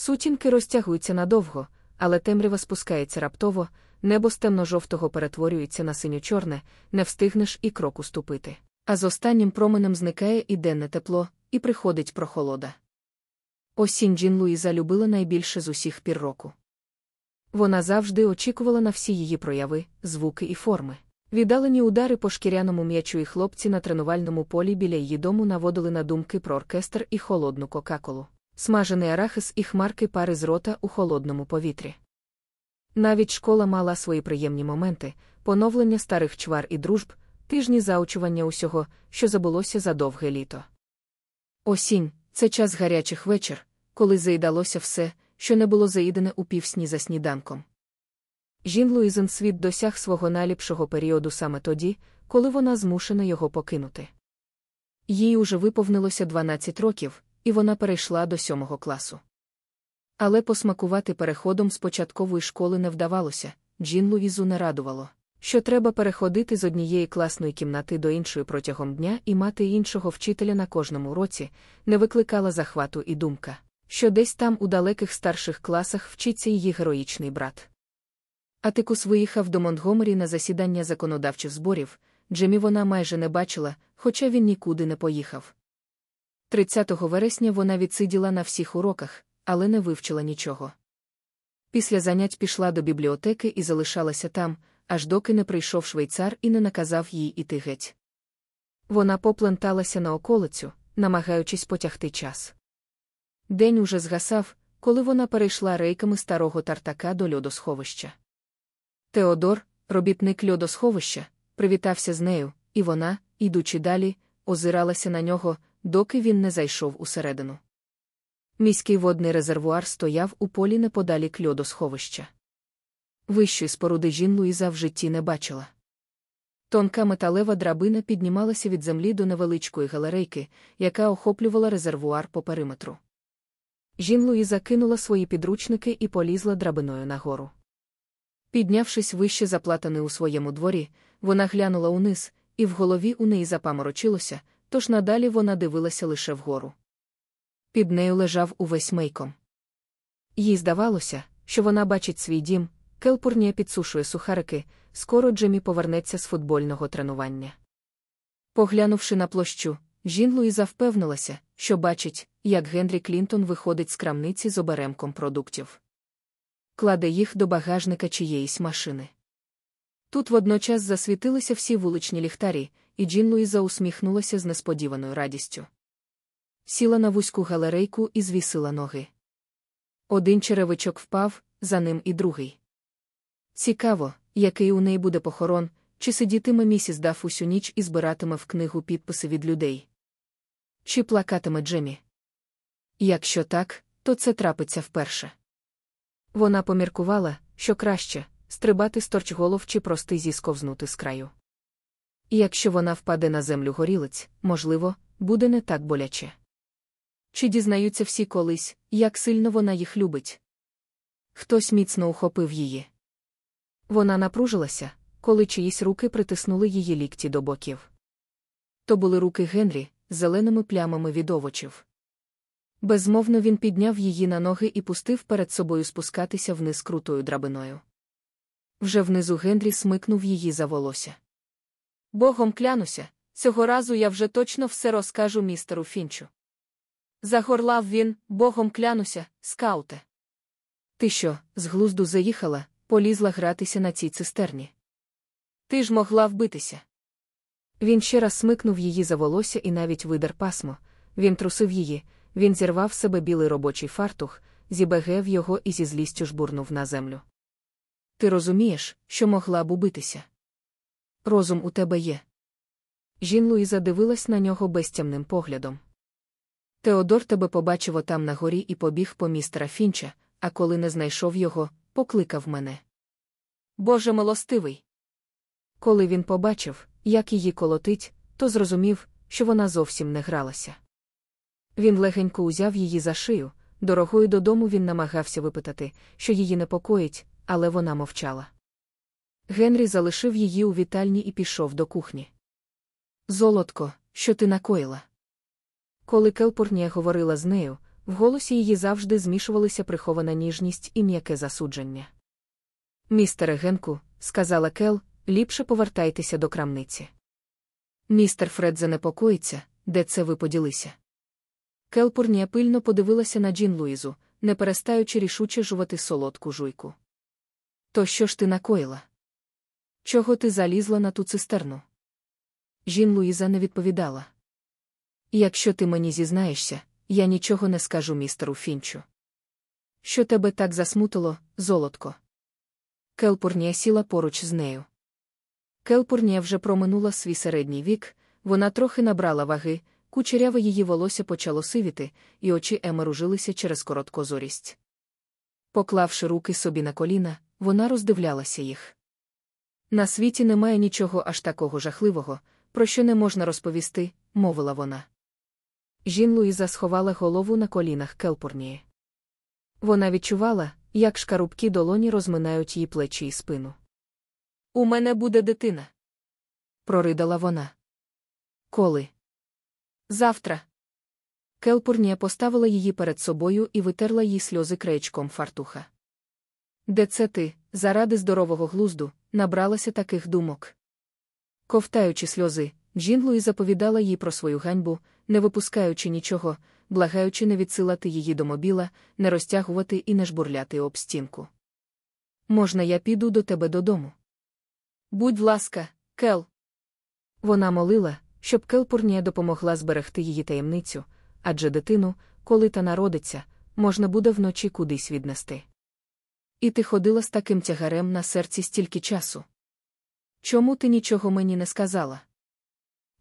Сутінки розтягуються надовго, але темрява спускається раптово, небо з темно-жовтого перетворюється на синьо-чорне, не встигнеш і кроку ступити. А з останнім променем зникає і денне тепло, і приходить прохолода. Осінь Джін Луїза любила найбільше з усіх пір року. Вона завжди очікувала на всі її прояви, звуки і форми. Віддалені удари по шкіряному м'ячу і хлопці на тренувальному полі біля її дому наводили на думки про оркестр і холодну кока-колу, смажений арахис і хмарки пари з рота у холодному повітрі. Навіть школа мала свої приємні моменти, поновлення старих чвар і дружб, тижні заучування усього, що забулося за довге літо. Осінь це час гарячих вечір, коли заїдалося все, що не було заїдене у півсні за сніданком. Жін Луїзен світ досяг свого найліпшого періоду саме тоді, коли вона змушена його покинути. Їй уже виповнилося 12 років, і вона перейшла до сьомого класу. Але посмакувати переходом з початкової школи не вдавалося, Джін Луїзу не радувало, що треба переходити з однієї класної кімнати до іншої протягом дня і мати іншого вчителя на кожному році, не викликала захвату і думка, що десь там у далеких старших класах вчиться її героїчний брат. Атикус виїхав до Монтгомері на засідання законодавчих зборів, Джемі вона майже не бачила, хоча він нікуди не поїхав. 30 вересня вона відсиділа на всіх уроках, але не вивчила нічого. Після занять пішла до бібліотеки і залишалася там, аж доки не прийшов швейцар і не наказав їй іти геть. Вона попленталася на околицю, намагаючись потягти час. День уже згасав, коли вона перейшла рейками старого тартака до льодосховища. Теодор, робітник льодосховища, привітався з нею, і вона, ідучи далі, озиралася на нього, доки він не зайшов усередину. Міський водний резервуар стояв у полі неподалік льодосховища. Вищої споруди Жін Луїза в житті не бачила. Тонка металева драбина піднімалася від землі до невеличкої галерейки, яка охоплювала резервуар по периметру. Жін Луїза кинула свої підручники і полізла драбиною нагору. Піднявшись вище заплатаний у своєму дворі, вона глянула униз, і в голові у неї запаморочилося, тож надалі вона дивилася лише вгору. Під нею лежав увесь мейком. Їй здавалося, що вона бачить свій дім, келпурнія підсушує сухарики, скоро Джемі повернеться з футбольного тренування. Поглянувши на площу, Жін Луїза впевнилася, що бачить, як Генрі Клінтон виходить з крамниці з оберемком продуктів. Кладе їх до багажника чиєїсь машини. Тут водночас засвітилися всі вуличні ліхтарі, і Джін Луїза усміхнулася з несподіваною радістю. Сіла на вузьку галерейку і звісила ноги. Один черевичок впав, за ним і другий. Цікаво, який у неї буде похорон, чи сидітиме місіс Даф усю ніч і збиратиме в книгу підписи від людей. Чи плакатиме Джемі? Якщо так, то це трапиться вперше. Вона поміркувала, що краще стрибати з торчголов чи прости зісковзнути з краю. І якщо вона впаде на землю горілиць, можливо, буде не так боляче. Чи дізнаються всі колись, як сильно вона їх любить? Хтось міцно ухопив її. Вона напружилася, коли чиїсь руки притиснули її лікті до боків. То були руки Генрі, з зеленими плямами від овочів. Безмовно він підняв її на ноги і пустив перед собою спускатися вниз крутою драбиною. Вже внизу Генрі смикнув її за волосся. Богом клянуся, цього разу я вже точно все розкажу містеру Фінчу. Загорлав він, богом клянуся, скауте. Ти що, з глузду заїхала, полізла гратися на цій цистерні? Ти ж могла вбитися. Він ще раз смикнув її за волосся і навіть видер пасмо. Він трусив її, він зірвав себе білий робочий фартух, зібегев його і зі злістю жбурнув на землю. Ти розумієш, що могла б убитися? Розум у тебе є. Жін Луїза дивилась на нього безтямним поглядом. Теодор тебе побачив отам на горі і побіг по містера Фінча, а коли не знайшов його, покликав мене. Боже милостивий. Коли він побачив, як її колотить, то зрозумів, що вона зовсім не гралася. Він легенько узяв її за шию, дорогою додому він намагався випитати, що її непокоїть, але вона мовчала. Генрі залишив її у вітальні і пішов до кухні. Золотко, що ти накоїла? Коли Келпурнія говорила з нею, в голосі її завжди змішувалися прихована ніжність і м'яке засудження. Містере Генку, сказала Кел, ліпше повертайтеся до крамниці. Містер Фред занепокоїться, де це ви поділися. Келпурнія пильно подивилася на Джін Луїзу, не перестаючи рішуче жувати солодку жуйку. То що ж ти накоїла? Чого ти залізла на ту цистерну? Жін Луїза не відповідала. Якщо ти мені зізнаєшся, я нічого не скажу містеру Фінчу. Що тебе так засмутило, золотко? Келпурнія сіла поруч з нею. Келпурнія вже проминула свій середній вік, вона трохи набрала ваги, кучеряве її волосся почало сивіти, і очі емеружилися через короткозорість. Поклавши руки собі на коліна, вона роздивлялася їх. На світі немає нічого аж такого жахливого, про що не можна розповісти, мовила вона. Жін Луїза сховала голову на колінах Келпурнії. Вона відчувала, як шкарубкі долоні розминають її плечі і спину. У мене буде дитина. проридала вона. Коли? Завтра. Келпурнія поставила її перед собою і витерла їй сльози краєчком фартуха. Де це ти, заради здорового глузду, набралася таких думок? Ковтаючи сльози, Джін Луїза повідала їй про свою ганьбу, не випускаючи нічого, благаючи не відсилати її до Мобіла, не розтягувати і не жбурляти об стінку. Можна, я піду до тебе додому? Будь ласка, Кел. Вона молила, щоб Келпурнія допомогла зберегти її таємницю, адже дитину, коли та народиться, можна буде вночі кудись віднести. І ти ходила з таким тягарем на серці стільки часу. Чому ти нічого мені не сказала?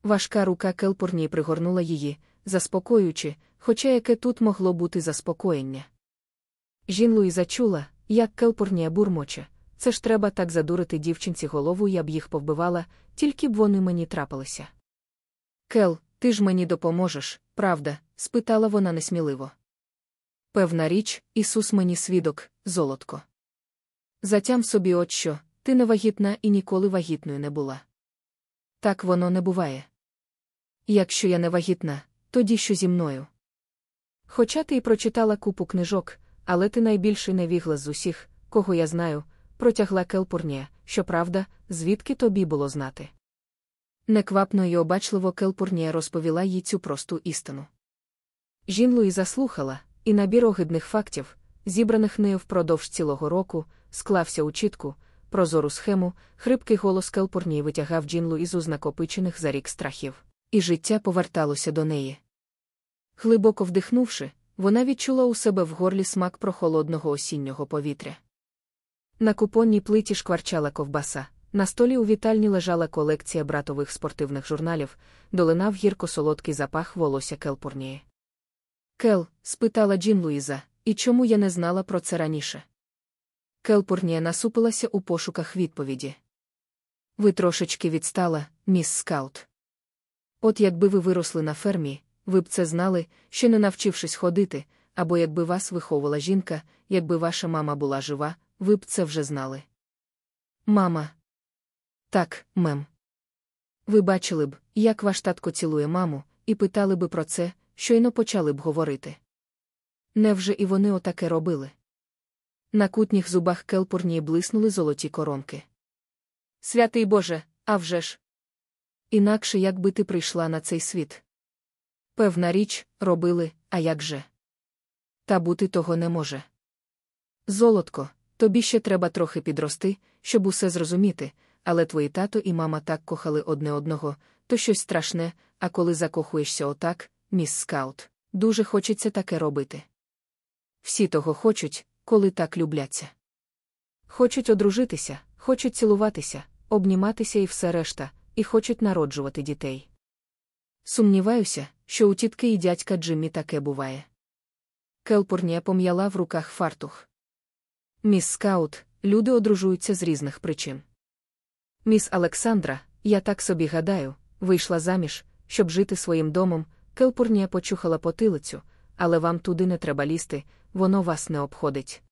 Важка рука Келпурнії пригорнула її, заспокоюючи, хоча яке тут могло бути заспокоєння. Жін Луїза чула, як Келпурнія бурмоче. Це ж треба так задурити дівчинці голову, я б їх повбивала, тільки б вони мені трапилися. Кел, ти ж мені допоможеш, правда? спитала вона несміливо. Певна річ, Ісус мені свідок, золотко. Затям собі от що, ти не вагітна і ніколи вагітною не була. Так воно не буває. Якщо я не вагітна, тоді що зі мною? Хоча ти й прочитала купу книжок, але ти найбільший невіглас з усіх, кого я знаю, протягла Келпурнія, щоправда, звідки тобі було знати. Неквапно й обачливо Келпурнія розповіла їй цю просту істину. Жін Луїза слухала, і набір огидних фактів, зібраних нею впродовж цілого року, склався у чітку, прозору схему, хрипкий голос Келпурнії витягав Джін Луїзу з накопичених за рік страхів, і життя поверталося до неї. Глибоко вдихнувши, вона відчула у себе в горлі смак прохолодного осіннього повітря. На купонній плиті шкварчала ковбаса, на столі у вітальні лежала колекція братових спортивних журналів, долинав гірко солодкий запах волосся Келпурнії. Кел, спитала Джін Луїза, і чому я не знала про це раніше? Келпурнія насупилася у пошуках відповіді. Ви трошечки відстала, міс Скаут. От якби ви виросли на фермі, ви б це знали, ще не навчившись ходити, або якби вас виховувала жінка, якби ваша мама була жива, ви б це вже знали. Мама. Так, мем. Ви бачили б, як ваш татко цілує маму, і питали би про це, щойно почали б говорити. Невже і вони отаке робили? На кутніх зубах келпурнії блиснули золоті коронки. Святий Боже, а вже ж! Інакше як би ти прийшла на цей світ. Певна річ, робили, а як же? Та бути того не може. Золотко, тобі ще треба трохи підрости, щоб усе зрозуміти, але твої тато і мама так кохали одне одного, то щось страшне, а коли закохуєшся отак, міс скаут, дуже хочеться таке робити. Всі того хочуть, коли так любляться. Хочуть одружитися, хочуть цілуватися, обніматися і все решта, і хочуть народжувати дітей. Сумніваюся, що у тітки і дядька Джиммі таке буває. Келпурнія пом'яла в руках фартух. Міс Скаут, люди одружуються з різних причин. Міс Олександра, я так собі гадаю, вийшла заміж, щоб жити своїм домом. Келпурнія почухала потилицю, але вам туди не треба лізти, воно вас не обходить.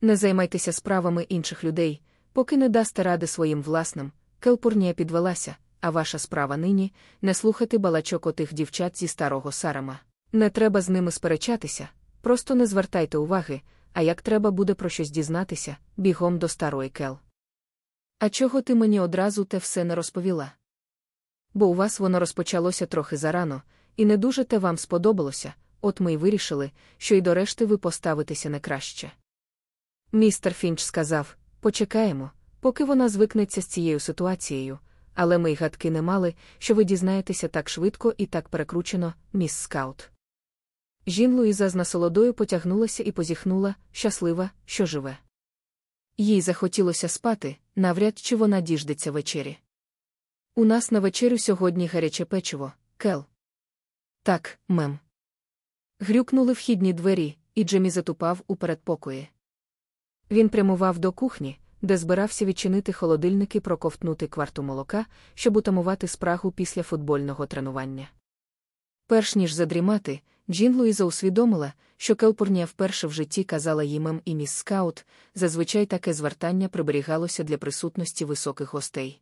Не займайтеся справами інших людей, поки не дасте ради своїм власним. Келпурнія підвелася, а ваша справа нині не слухати балачок отих дівчат зі старого сарама. Не треба з ними сперечатися, просто не звертайте уваги, а як треба буде про щось дізнатися, бігом до старої кел. А чого ти мені одразу те все не розповіла? Бо у вас воно розпочалося трохи зарано, і не дуже те вам сподобалося, от ми й вирішили, що й до решти ви поставитеся не краще. Містер Фінч сказав почекаємо, поки вона звикнеться з цією ситуацією, але ми й гадки не мали, що ви дізнаєтеся так швидко і так перекручено, міс Скаут. Жін Луїза з насолодою потягнулася і позіхнула, щаслива, що живе. Їй захотілося спати, навряд чи вона діждеться вечері. У нас на вечерю сьогодні гаряче печиво, кел. Так, мем. Грюкнули вхідні двері, і Джемі затупав у передпокої. Він прямував до кухні, де збирався відчинити холодильник і проковтнути кварту молока, щоб утамувати спрагу після футбольного тренування. Перш ніж задрімати, Джін Луїза усвідомила, що Келпурнія вперше в житті казала їм «Мем» і міс Скаут, зазвичай таке звертання приберігалося для присутності високих гостей.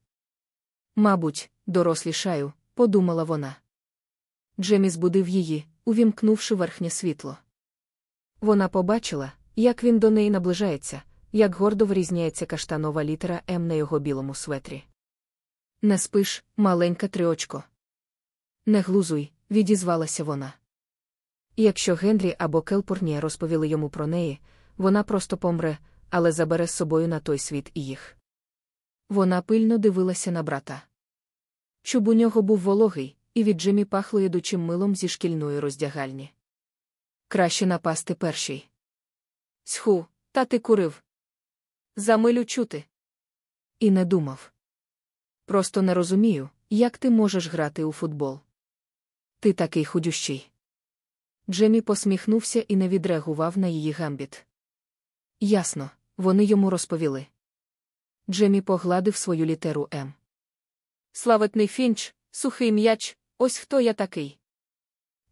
Мабуть, дорослішаю, подумала вона. Джемі збудив її, увімкнувши верхнє світло. Вона побачила, як він до неї наближається, як гордо вирізняється каштанова літера М на його білому светрі. Не спиш, маленька триочко. Не глузуй, відізвалася вона. Якщо Генрі або Келпурнія розповіли йому про неї, вона просто помре, але забере з собою на той світ і їх. Вона пильно дивилася на брата. Чуб у нього був вологий, і від Джимі пахло єдучим милом зі шкільної роздягальні. Краще напасти перший. Сху, та ти курив. Замилю чути. І не думав. Просто не розумію, як ти можеш грати у футбол. Ти такий худющий. Джемі посміхнувся і не відреагував на її гамбіт. Ясно, вони йому розповіли. Джемі погладив свою літеру М. Славетний фінч, сухий м'яч, ось хто я такий.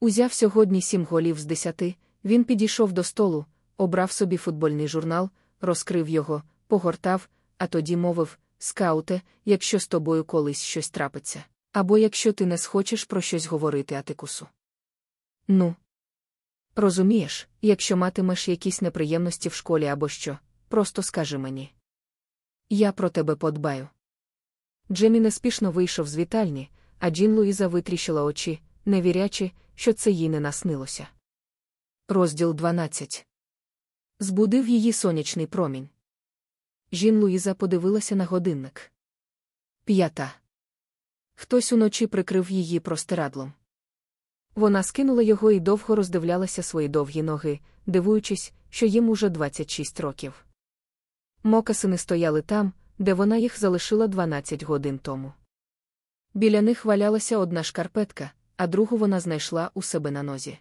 Узяв сьогодні сім голів з десяти, він підійшов до столу, обрав собі футбольний журнал, розкрив його, погортав, а тоді мовив Скауте, якщо з тобою колись щось трапиться, або якщо ти не схочеш про щось говорити Атикусу. Ну. Розумієш, якщо матимеш якісь неприємності в школі або що, просто скажи мені. Я про тебе подбаю. Джемі неспішно вийшов з вітальні, а Джін Луїза витріщила очі, не вірячи, що це їй не наснилося. Розділ 12 Збудив її сонячний промінь. Жін Луїза подивилася на годинник. П'ята. Хтось уночі прикрив її простирадлом. Вона скинула його і довго роздивлялася свої довгі ноги, дивуючись, що їм уже 26 років. Мокасини стояли там, де вона їх залишила 12 годин тому. Біля них валялася одна шкарпетка, а другу вона знайшла у себе на нозі.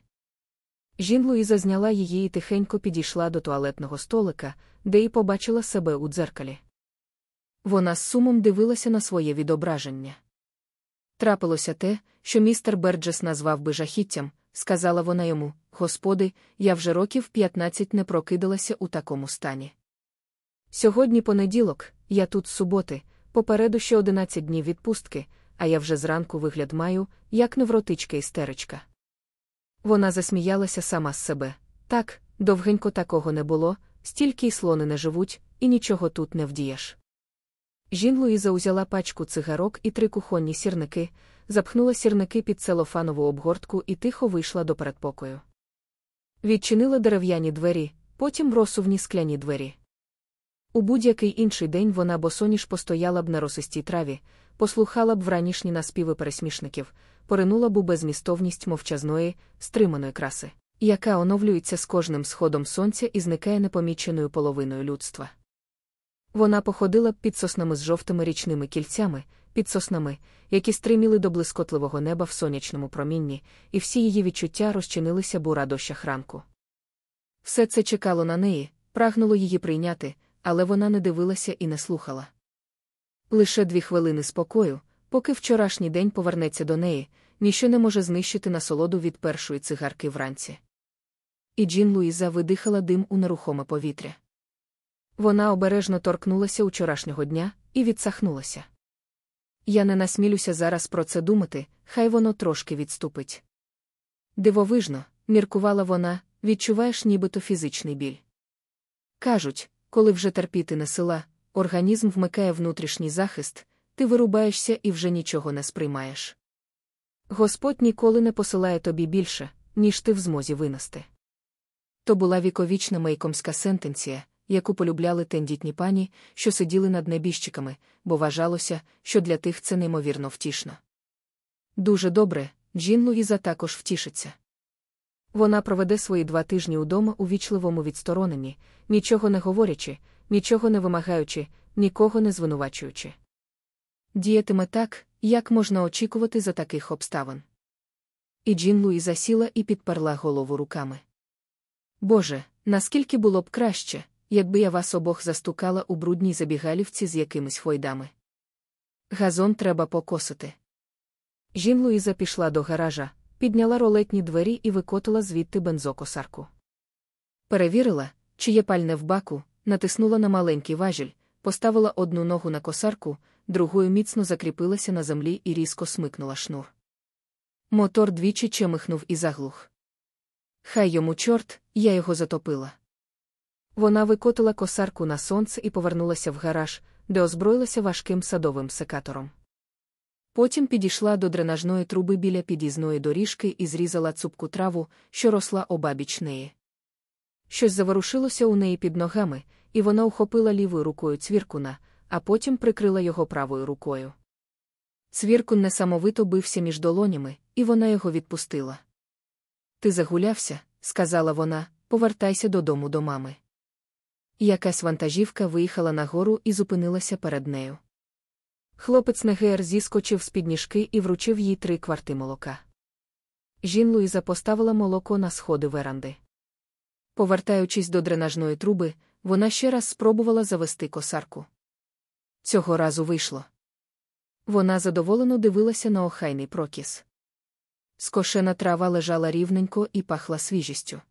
Жін Луїза зняла її і тихенько підійшла до туалетного столика, де й побачила себе у дзеркалі. Вона з сумом дивилася на своє відображення. Трапилося те, що містер Берджес назвав би жахіттям, сказала вона йому, Господи, я вже років 15 не прокидалася у такому стані. Сьогодні понеділок, я тут з суботи, попереду ще 11 днів відпустки, а я вже зранку вигляд маю, як невротичка істеричка. Вона засміялася сама з себе. Так, довгенько такого не було, стільки й слони не живуть, і нічого тут не вдієш. Жін Луїза узяла пачку цигарок і три кухонні сірники, запхнула сірники під целофанову обгортку і тихо вийшла до передпокою. Відчинила дерев'яні двері, потім розсувні скляні двері. У будь-який інший день вона босоніж постояла б на росистій траві, послухала б вранішні наспіви пересмішників, поринула б у безмістовність мовчазної, стриманої краси, яка оновлюється з кожним сходом сонця і зникає непоміченою половиною людства. Вона походила б під соснами з жовтими річними кільцями, під соснами, які стриміли до блискотливого неба в сонячному промінні, і всі її відчуття розчинилися б у радощах ранку. Все це чекало на неї, прагнуло її прийняти, але вона не дивилася і не слухала. Лише дві хвилини спокою, поки вчорашній день повернеться до неї, ніщо не може знищити насолоду від першої цигарки вранці. І Джін Луїза видихала дим у нерухоме повітря. Вона обережно торкнулася учорашнього дня і відсахнулася. Я не насмілюся зараз про це думати, хай воно трошки відступить. Дивовижно, міркувала вона, відчуваєш нібито фізичний біль. Кажуть, коли вже терпіти не сила, організм вмикає внутрішній захист, ти вирубаєшся і вже нічого не сприймаєш. Господь ніколи не посилає тобі більше, ніж ти в змозі винести. То була віковічна мейкомська сентенція, яку полюбляли тендітні пані, що сиділи над небіжчиками, бо вважалося, що для тих це неймовірно втішно. Дуже добре, Джін Луїза також втішиться. Вона проведе свої два тижні удома у вічливому відстороненні, нічого не говорячи, нічого не вимагаючи, нікого не звинувачуючи. Діятиме так, як можна очікувати за таких обставин. І Джін Луїза сіла і підперла голову руками. Боже, наскільки було б краще, якби я вас обох застукала у брудній забігалівці з якимись хвойдами. Газон треба покосити. Жін Луїза пішла до гаража, підняла ролетні двері і викотила звідти бензокосарку. Перевірила, чи є пальне в баку, натиснула на маленький важіль, поставила одну ногу на косарку, другою міцно закріпилася на землі і різко смикнула шнур. Мотор двічі чемихнув і заглух. Хай йому чорт, я його затопила. Вона викотила косарку на сонце і повернулася в гараж, де озброїлася важким садовим секатором. Потім підійшла до дренажної труби біля під'їзної доріжки і зрізала цупку траву, що росла обабіч неї. Щось заворушилося у неї під ногами, і вона ухопила лівою рукою цвіркуна, а потім прикрила його правою рукою. Цвіркун несамовито бився між долонями, і вона його відпустила. Ти загулявся, сказала вона, повертайся додому до мами. Якась вантажівка виїхала нагору і зупинилася перед нею. Хлопець Негер зіскочив з підніжки і вручив їй три кварти молока. Жін Луїза поставила молоко на сходи веранди. Повертаючись до дренажної труби, вона ще раз спробувала завести косарку. Цього разу вийшло. Вона задоволено дивилася на охайний прокіс. Скошена трава лежала рівненько і пахла свіжістю.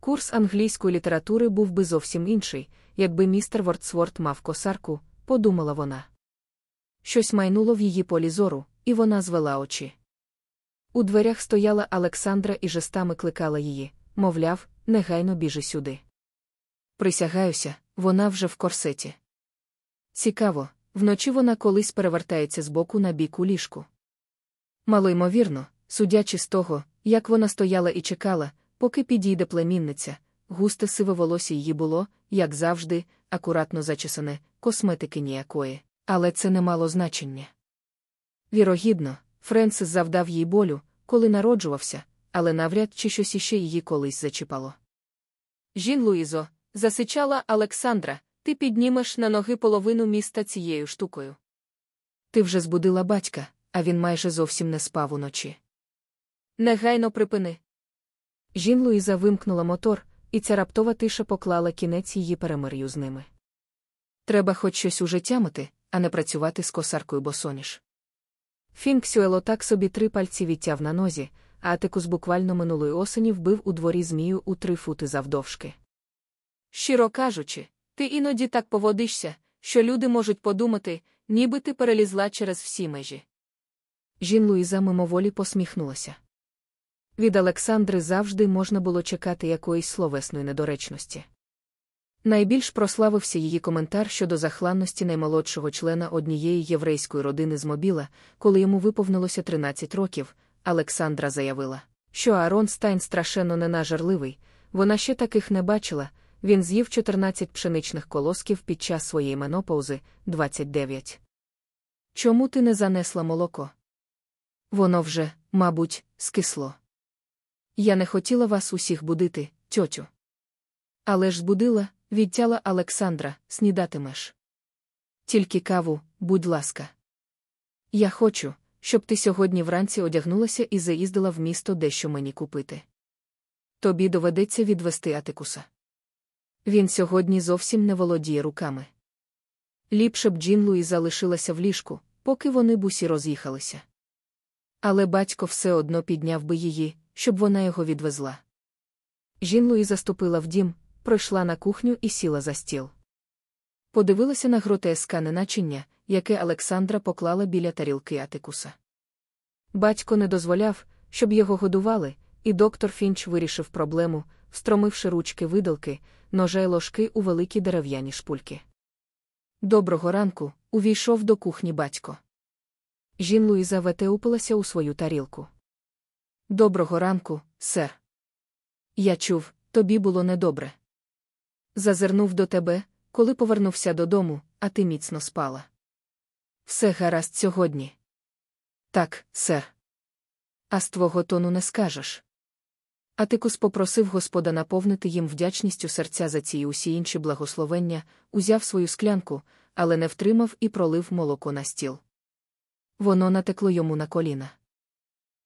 Курс англійської літератури був би зовсім інший, якби містер Вордсворт мав косарку, подумала вона. Щось майнуло в її полі зору, і вона звела очі. У дверях стояла Олександра і жестами кликала її, мовляв, негайно біжи сюди. Присягаюся, вона вже в корсеті. Цікаво, вночі вона колись перевертається з боку на бік у ліжку. Малоймовірно, судячи з того, як вона стояла і чекала, поки підійде племінниця, густе сиве волосся її було, як завжди, акуратно зачесане, косметики ніякої, але це не мало значення. Вірогідно, Френсис завдав їй болю, коли народжувався, але навряд чи щось іще її колись зачіпало. Жін Луїзо, засичала Олександра, ти піднімеш на ноги половину міста цією штукою. Ти вже збудила батька, а він майже зовсім не спав уночі. Негайно припини. Жін Луїза вимкнула мотор, і ця раптова тиша поклала кінець її перемир'ю з ними. Треба хоч щось уже тямити, а не працювати з косаркою босоніж. Фінксюело так собі три пальці відтяв на нозі, а Атикус буквально минулої осені вбив у дворі змію у три фути завдовжки. Щиро кажучи, ти іноді так поводишся, що люди можуть подумати, ніби ти перелізла через всі межі. Жін Луїза мимоволі посміхнулася. Від Олександри завжди можна було чекати якоїсь словесної недоречності. Найбільш прославився її коментар щодо захланності наймолодшого члена однієї єврейської родини з мобіла, коли йому виповнилося 13 років. Олександра заявила, що Аарон Стайн страшенно ненажерливий, вона ще таких не бачила. Він з'їв 14 пшеничних колосків під час своєї менопаузи 29. Чому ти не занесла молоко? Воно вже, мабуть, скисло. Я не хотіла вас усіх будити, тьотю. Але ж збудила, відтяла Олександра, снідатимеш. Тільки каву, будь ласка. Я хочу, щоб ти сьогодні вранці одягнулася і заїздила в місто дещо мені купити. Тобі доведеться відвести Атикуса. Він сьогодні зовсім не володіє руками. Ліпше б Джін Луїза лишилася в ліжку, поки вони б усі роз'їхалися. Але батько все одно підняв би її, щоб вона його відвезла. Джін Луїза ступила в дім, пройшла на кухню і сіла за стіл. Подивилася на гротескне начиння, яке Олександра поклала біля тарілки Атикуса. Батько не дозволяв, щоб його годували, і доктор Фінч вирішив проблему, встромивши ручки видалки, ножа й ложки у великі дерев'яні шпульки. Доброго ранку, увійшов до кухні батько. Жін Луїза ветеупилася у свою тарілку. Доброго ранку, сер. Я чув, тобі було недобре. Зазирнув до тебе, коли повернувся додому, а ти міцно спала. Все гаразд сьогодні. Так, сер. А з твого тону не скажеш. Атикус попросив Господа наповнити їм вдячністю серця за ці і усі інші благословення, узяв свою склянку, але не втримав і пролив молоко на стіл. Воно натекло йому на коліна.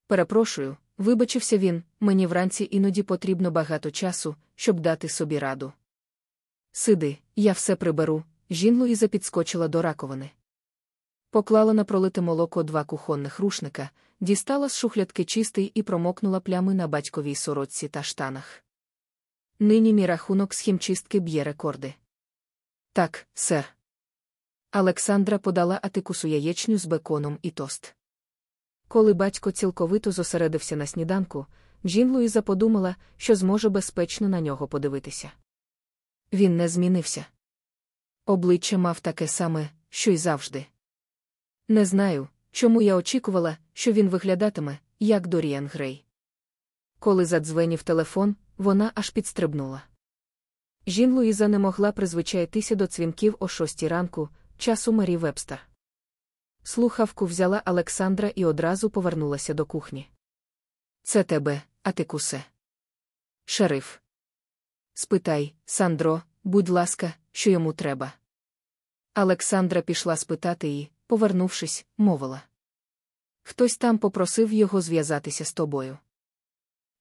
Перепрошую, вибачився він, мені вранці іноді потрібно багато часу, щоб дати собі раду. Сиди, я все приберу, жін Луїза підскочила до раковини. Поклала на пролите молоко два кухонних рушника, дістала з шухлядки чистий і промокнула плями на батьковій сорочці та штанах. Нині мій рахунок з хімчистки б'є рекорди. Так, сер. Олександра подала атикусу яєчню з беконом і тост. Коли батько цілковито зосередився на сніданку, Джін Луїза подумала, що зможе безпечно на нього подивитися. Він не змінився. Обличчя мав таке саме, що й завжди. Не знаю, чому я очікувала, що він виглядатиме, як Доріан Грей. Коли задзвенів телефон, вона аж підстрибнула. Жін Луїза не могла призвичаїтися до дзвінків о шостій ранку, часу Марі Вебстер. Слухавку взяла Олександра і одразу повернулася до кухні. Це тебе, а ти кусе. Шериф. Спитай, Сандро, будь ласка, що йому треба. Олександра пішла спитати її, повернувшись, мовила. Хтось там попросив його зв'язатися з тобою.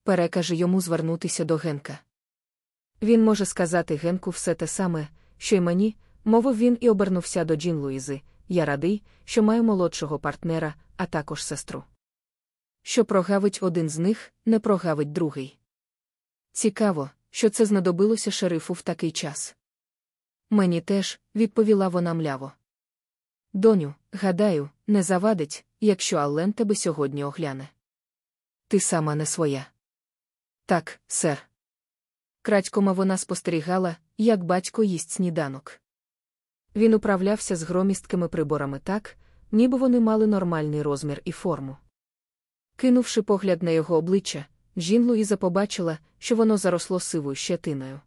Перекаже йому звернутися до Генка. Він може сказати Генку все те саме, що й мені, мовив він і обернувся до Джін Луїзи. Я радий, що маю молодшого партнера, а також сестру. Що прогавить один з них, не прогавить другий. Цікаво, що це знадобилося шерифу в такий час. Мені теж, відповіла вона мляво. Доню, гадаю, не завадить, якщо Аллен тебе сьогодні огляне. Ти сама не своя. Так, сер. Крадькома вона спостерігала, як батько їсть сніданок. Він управлявся з громісткими приборами так, ніби вони мали нормальний розмір і форму. Кинувши погляд на його обличчя, Жін Луїза побачила, що воно заросло сивою щетиною.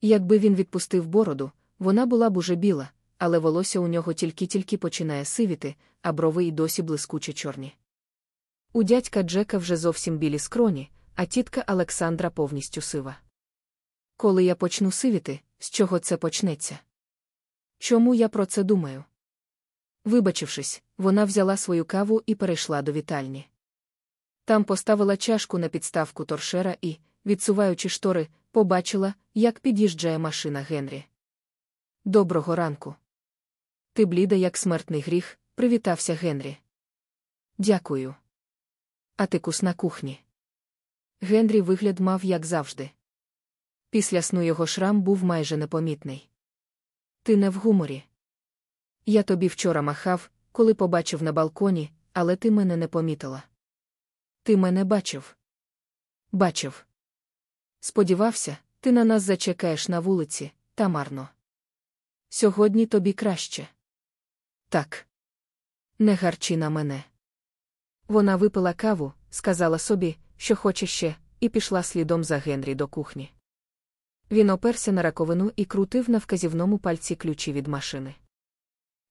Якби він відпустив бороду, вона була б уже біла, але волосся у нього тільки-тільки починає сивіти, а брови й досі блискуче чорні. У дядька Джека вже зовсім білі скроні, а тітка Олександра повністю сива. Коли я почну сивіти, з чого це почнеться? Чому я про це думаю? Вибачившись, вона взяла свою каву і перейшла до вітальні. Там поставила чашку на підставку торшера і, відсуваючи штори, побачила, як під'їжджає машина Генрі. Доброго ранку. Ти бліда, як смертний гріх, привітався Генрі. Дякую. А ти кус на кухні. Генрі вигляд мав, як завжди. Після сну його шрам був майже непомітний. Ти не в гуморі. Я тобі вчора махав, коли побачив на балконі, але ти мене не помітила. Ти мене бачив. Бачив. Сподівався, ти на нас зачекаєш на вулиці, та марно. Сьогодні тобі краще. Так. Не гарчи на мене. Вона випила каву, сказала собі, що хоче ще, і пішла слідом за Генрі до кухні. Він оперся на раковину і крутив на вказівному пальці ключі від машини.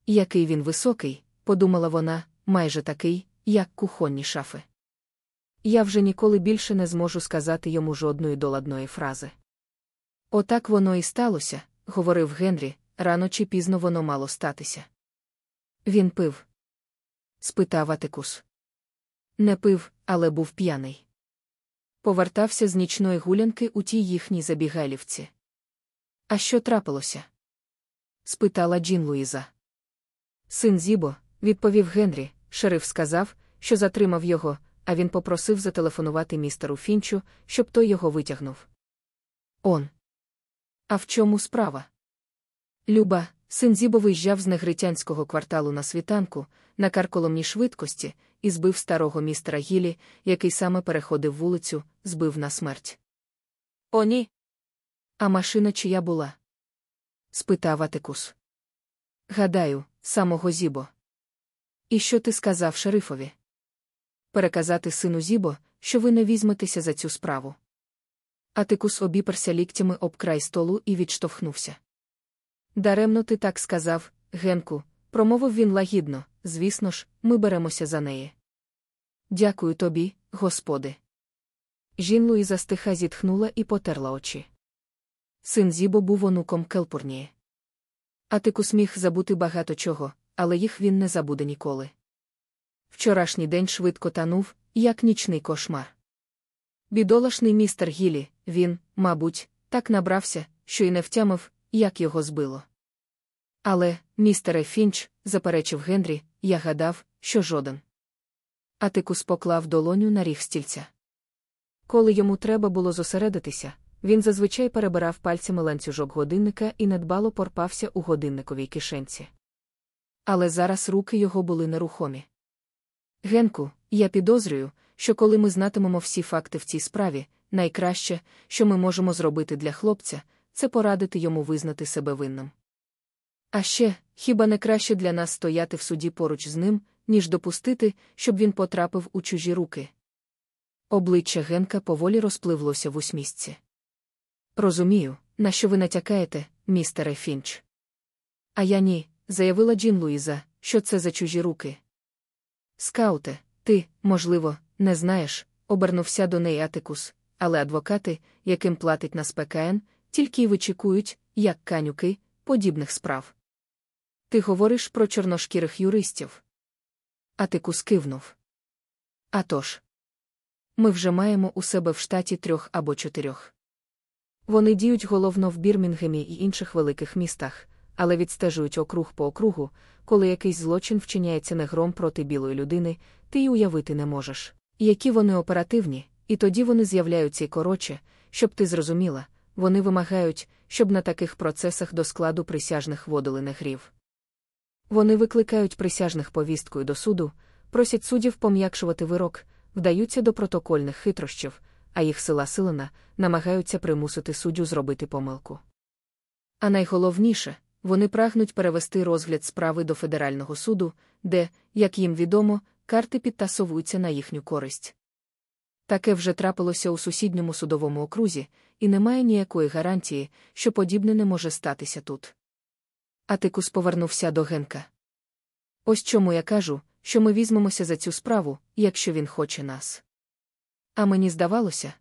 Який він високий, подумала вона, майже такий, як кухонні шафи. Я вже ніколи більше не зможу сказати йому жодної доладної фрази. Отак воно і сталося, говорив Генрі, рано чи пізно воно мало статися. Він пив? спитав Атикус. Не пив, але був п'яний. Повертався з нічної гулянки у тій їхній забігайлівці. А що трапилося? спитала Джін Луїза. Син Зібо, відповів Генрі, шериф сказав, що затримав його, а він попросив зателефонувати містеру Фінчу, щоб той його витягнув. Он. А в чому справа? Люба, син Зібо виїжджав з негритянського кварталу на світанку, на карколомній швидкості, і збив старого містера Гілі, який саме переходив вулицю, збив на смерть. О, ні. А машина чия була? спитав Атикус. Гадаю, самого Зібо. І що ти сказав шерифові? Переказати сину Зібо, що ви не візьметеся за цю справу. Атикус обіперся ліктями об край столу і відштовхнувся. Даремно ти так сказав, Генку, промовив він лагідно, звісно ж, ми беремося за неї. Дякую тобі, господи. Жін Луїза стиха зітхнула і потерла очі. Син Зібо був онуком Келпурнії. Атикус міг забути багато чого, але їх він не забуде ніколи. Вчорашній день швидко танув, як нічний кошмар. Бідолашний містер Гілі, він, мабуть, так набрався, що й не втямив, як його збило. Але, містере Фінч, заперечив Генрі, я гадав, що жоден. Атикус поклав долоню на ріг стільця. Коли йому треба було зосередитися, він зазвичай перебирав пальцями ланцюжок годинника і недбало порпався у годинниковій кишенці. Але зараз руки його були нерухомі. Генку, я підозрюю, що коли ми знатимемо всі факти в цій справі, найкраще, що ми можемо зробити для хлопця, це порадити йому визнати себе винним. А ще, хіба не краще для нас стояти в суді поруч з ним, ніж допустити, щоб він потрапив у чужі руки? Обличчя Генка поволі розпливлося в усмісці. Розумію, на що ви натякаєте, містере Фінч. А я ні, заявила Джін Луїза, що це за чужі руки. Скауте, ти, можливо, не знаєш, обернувся до неї Атикус, але адвокати, яким платить нас ПКН, тільки й вичікують, як канюки, подібних справ. Ти говориш про чорношкірих юристів. Атикус кивнув. А тож, ми вже маємо у себе в штаті трьох або чотирьох. Вони діють головно в Бірмінгемі і інших великих містах, але відстежують округ по округу, коли якийсь злочин вчиняється негром проти білої людини, ти й уявити не можеш. Які вони оперативні, і тоді вони з'являються й коротше, щоб ти зрозуміла, вони вимагають, щоб на таких процесах до складу присяжних водили негрів. Вони викликають присяжних повісткою до суду, просять суддів пом'якшувати вирок, вдаються до протокольних хитрощів, а їх сила силена намагаються примусити суддю зробити помилку. А найголовніше, вони прагнуть перевести розгляд справи до федерального суду, де, як їм відомо, карти підтасовуються на їхню користь. Таке вже трапилося у сусідньому судовому окрузі, і немає ніякої гарантії, що подібне не може статися тут. Атикус повернувся до Генка. Ось чому я кажу, що ми візьмемося за цю справу, якщо він хоче нас. А мені здавалося,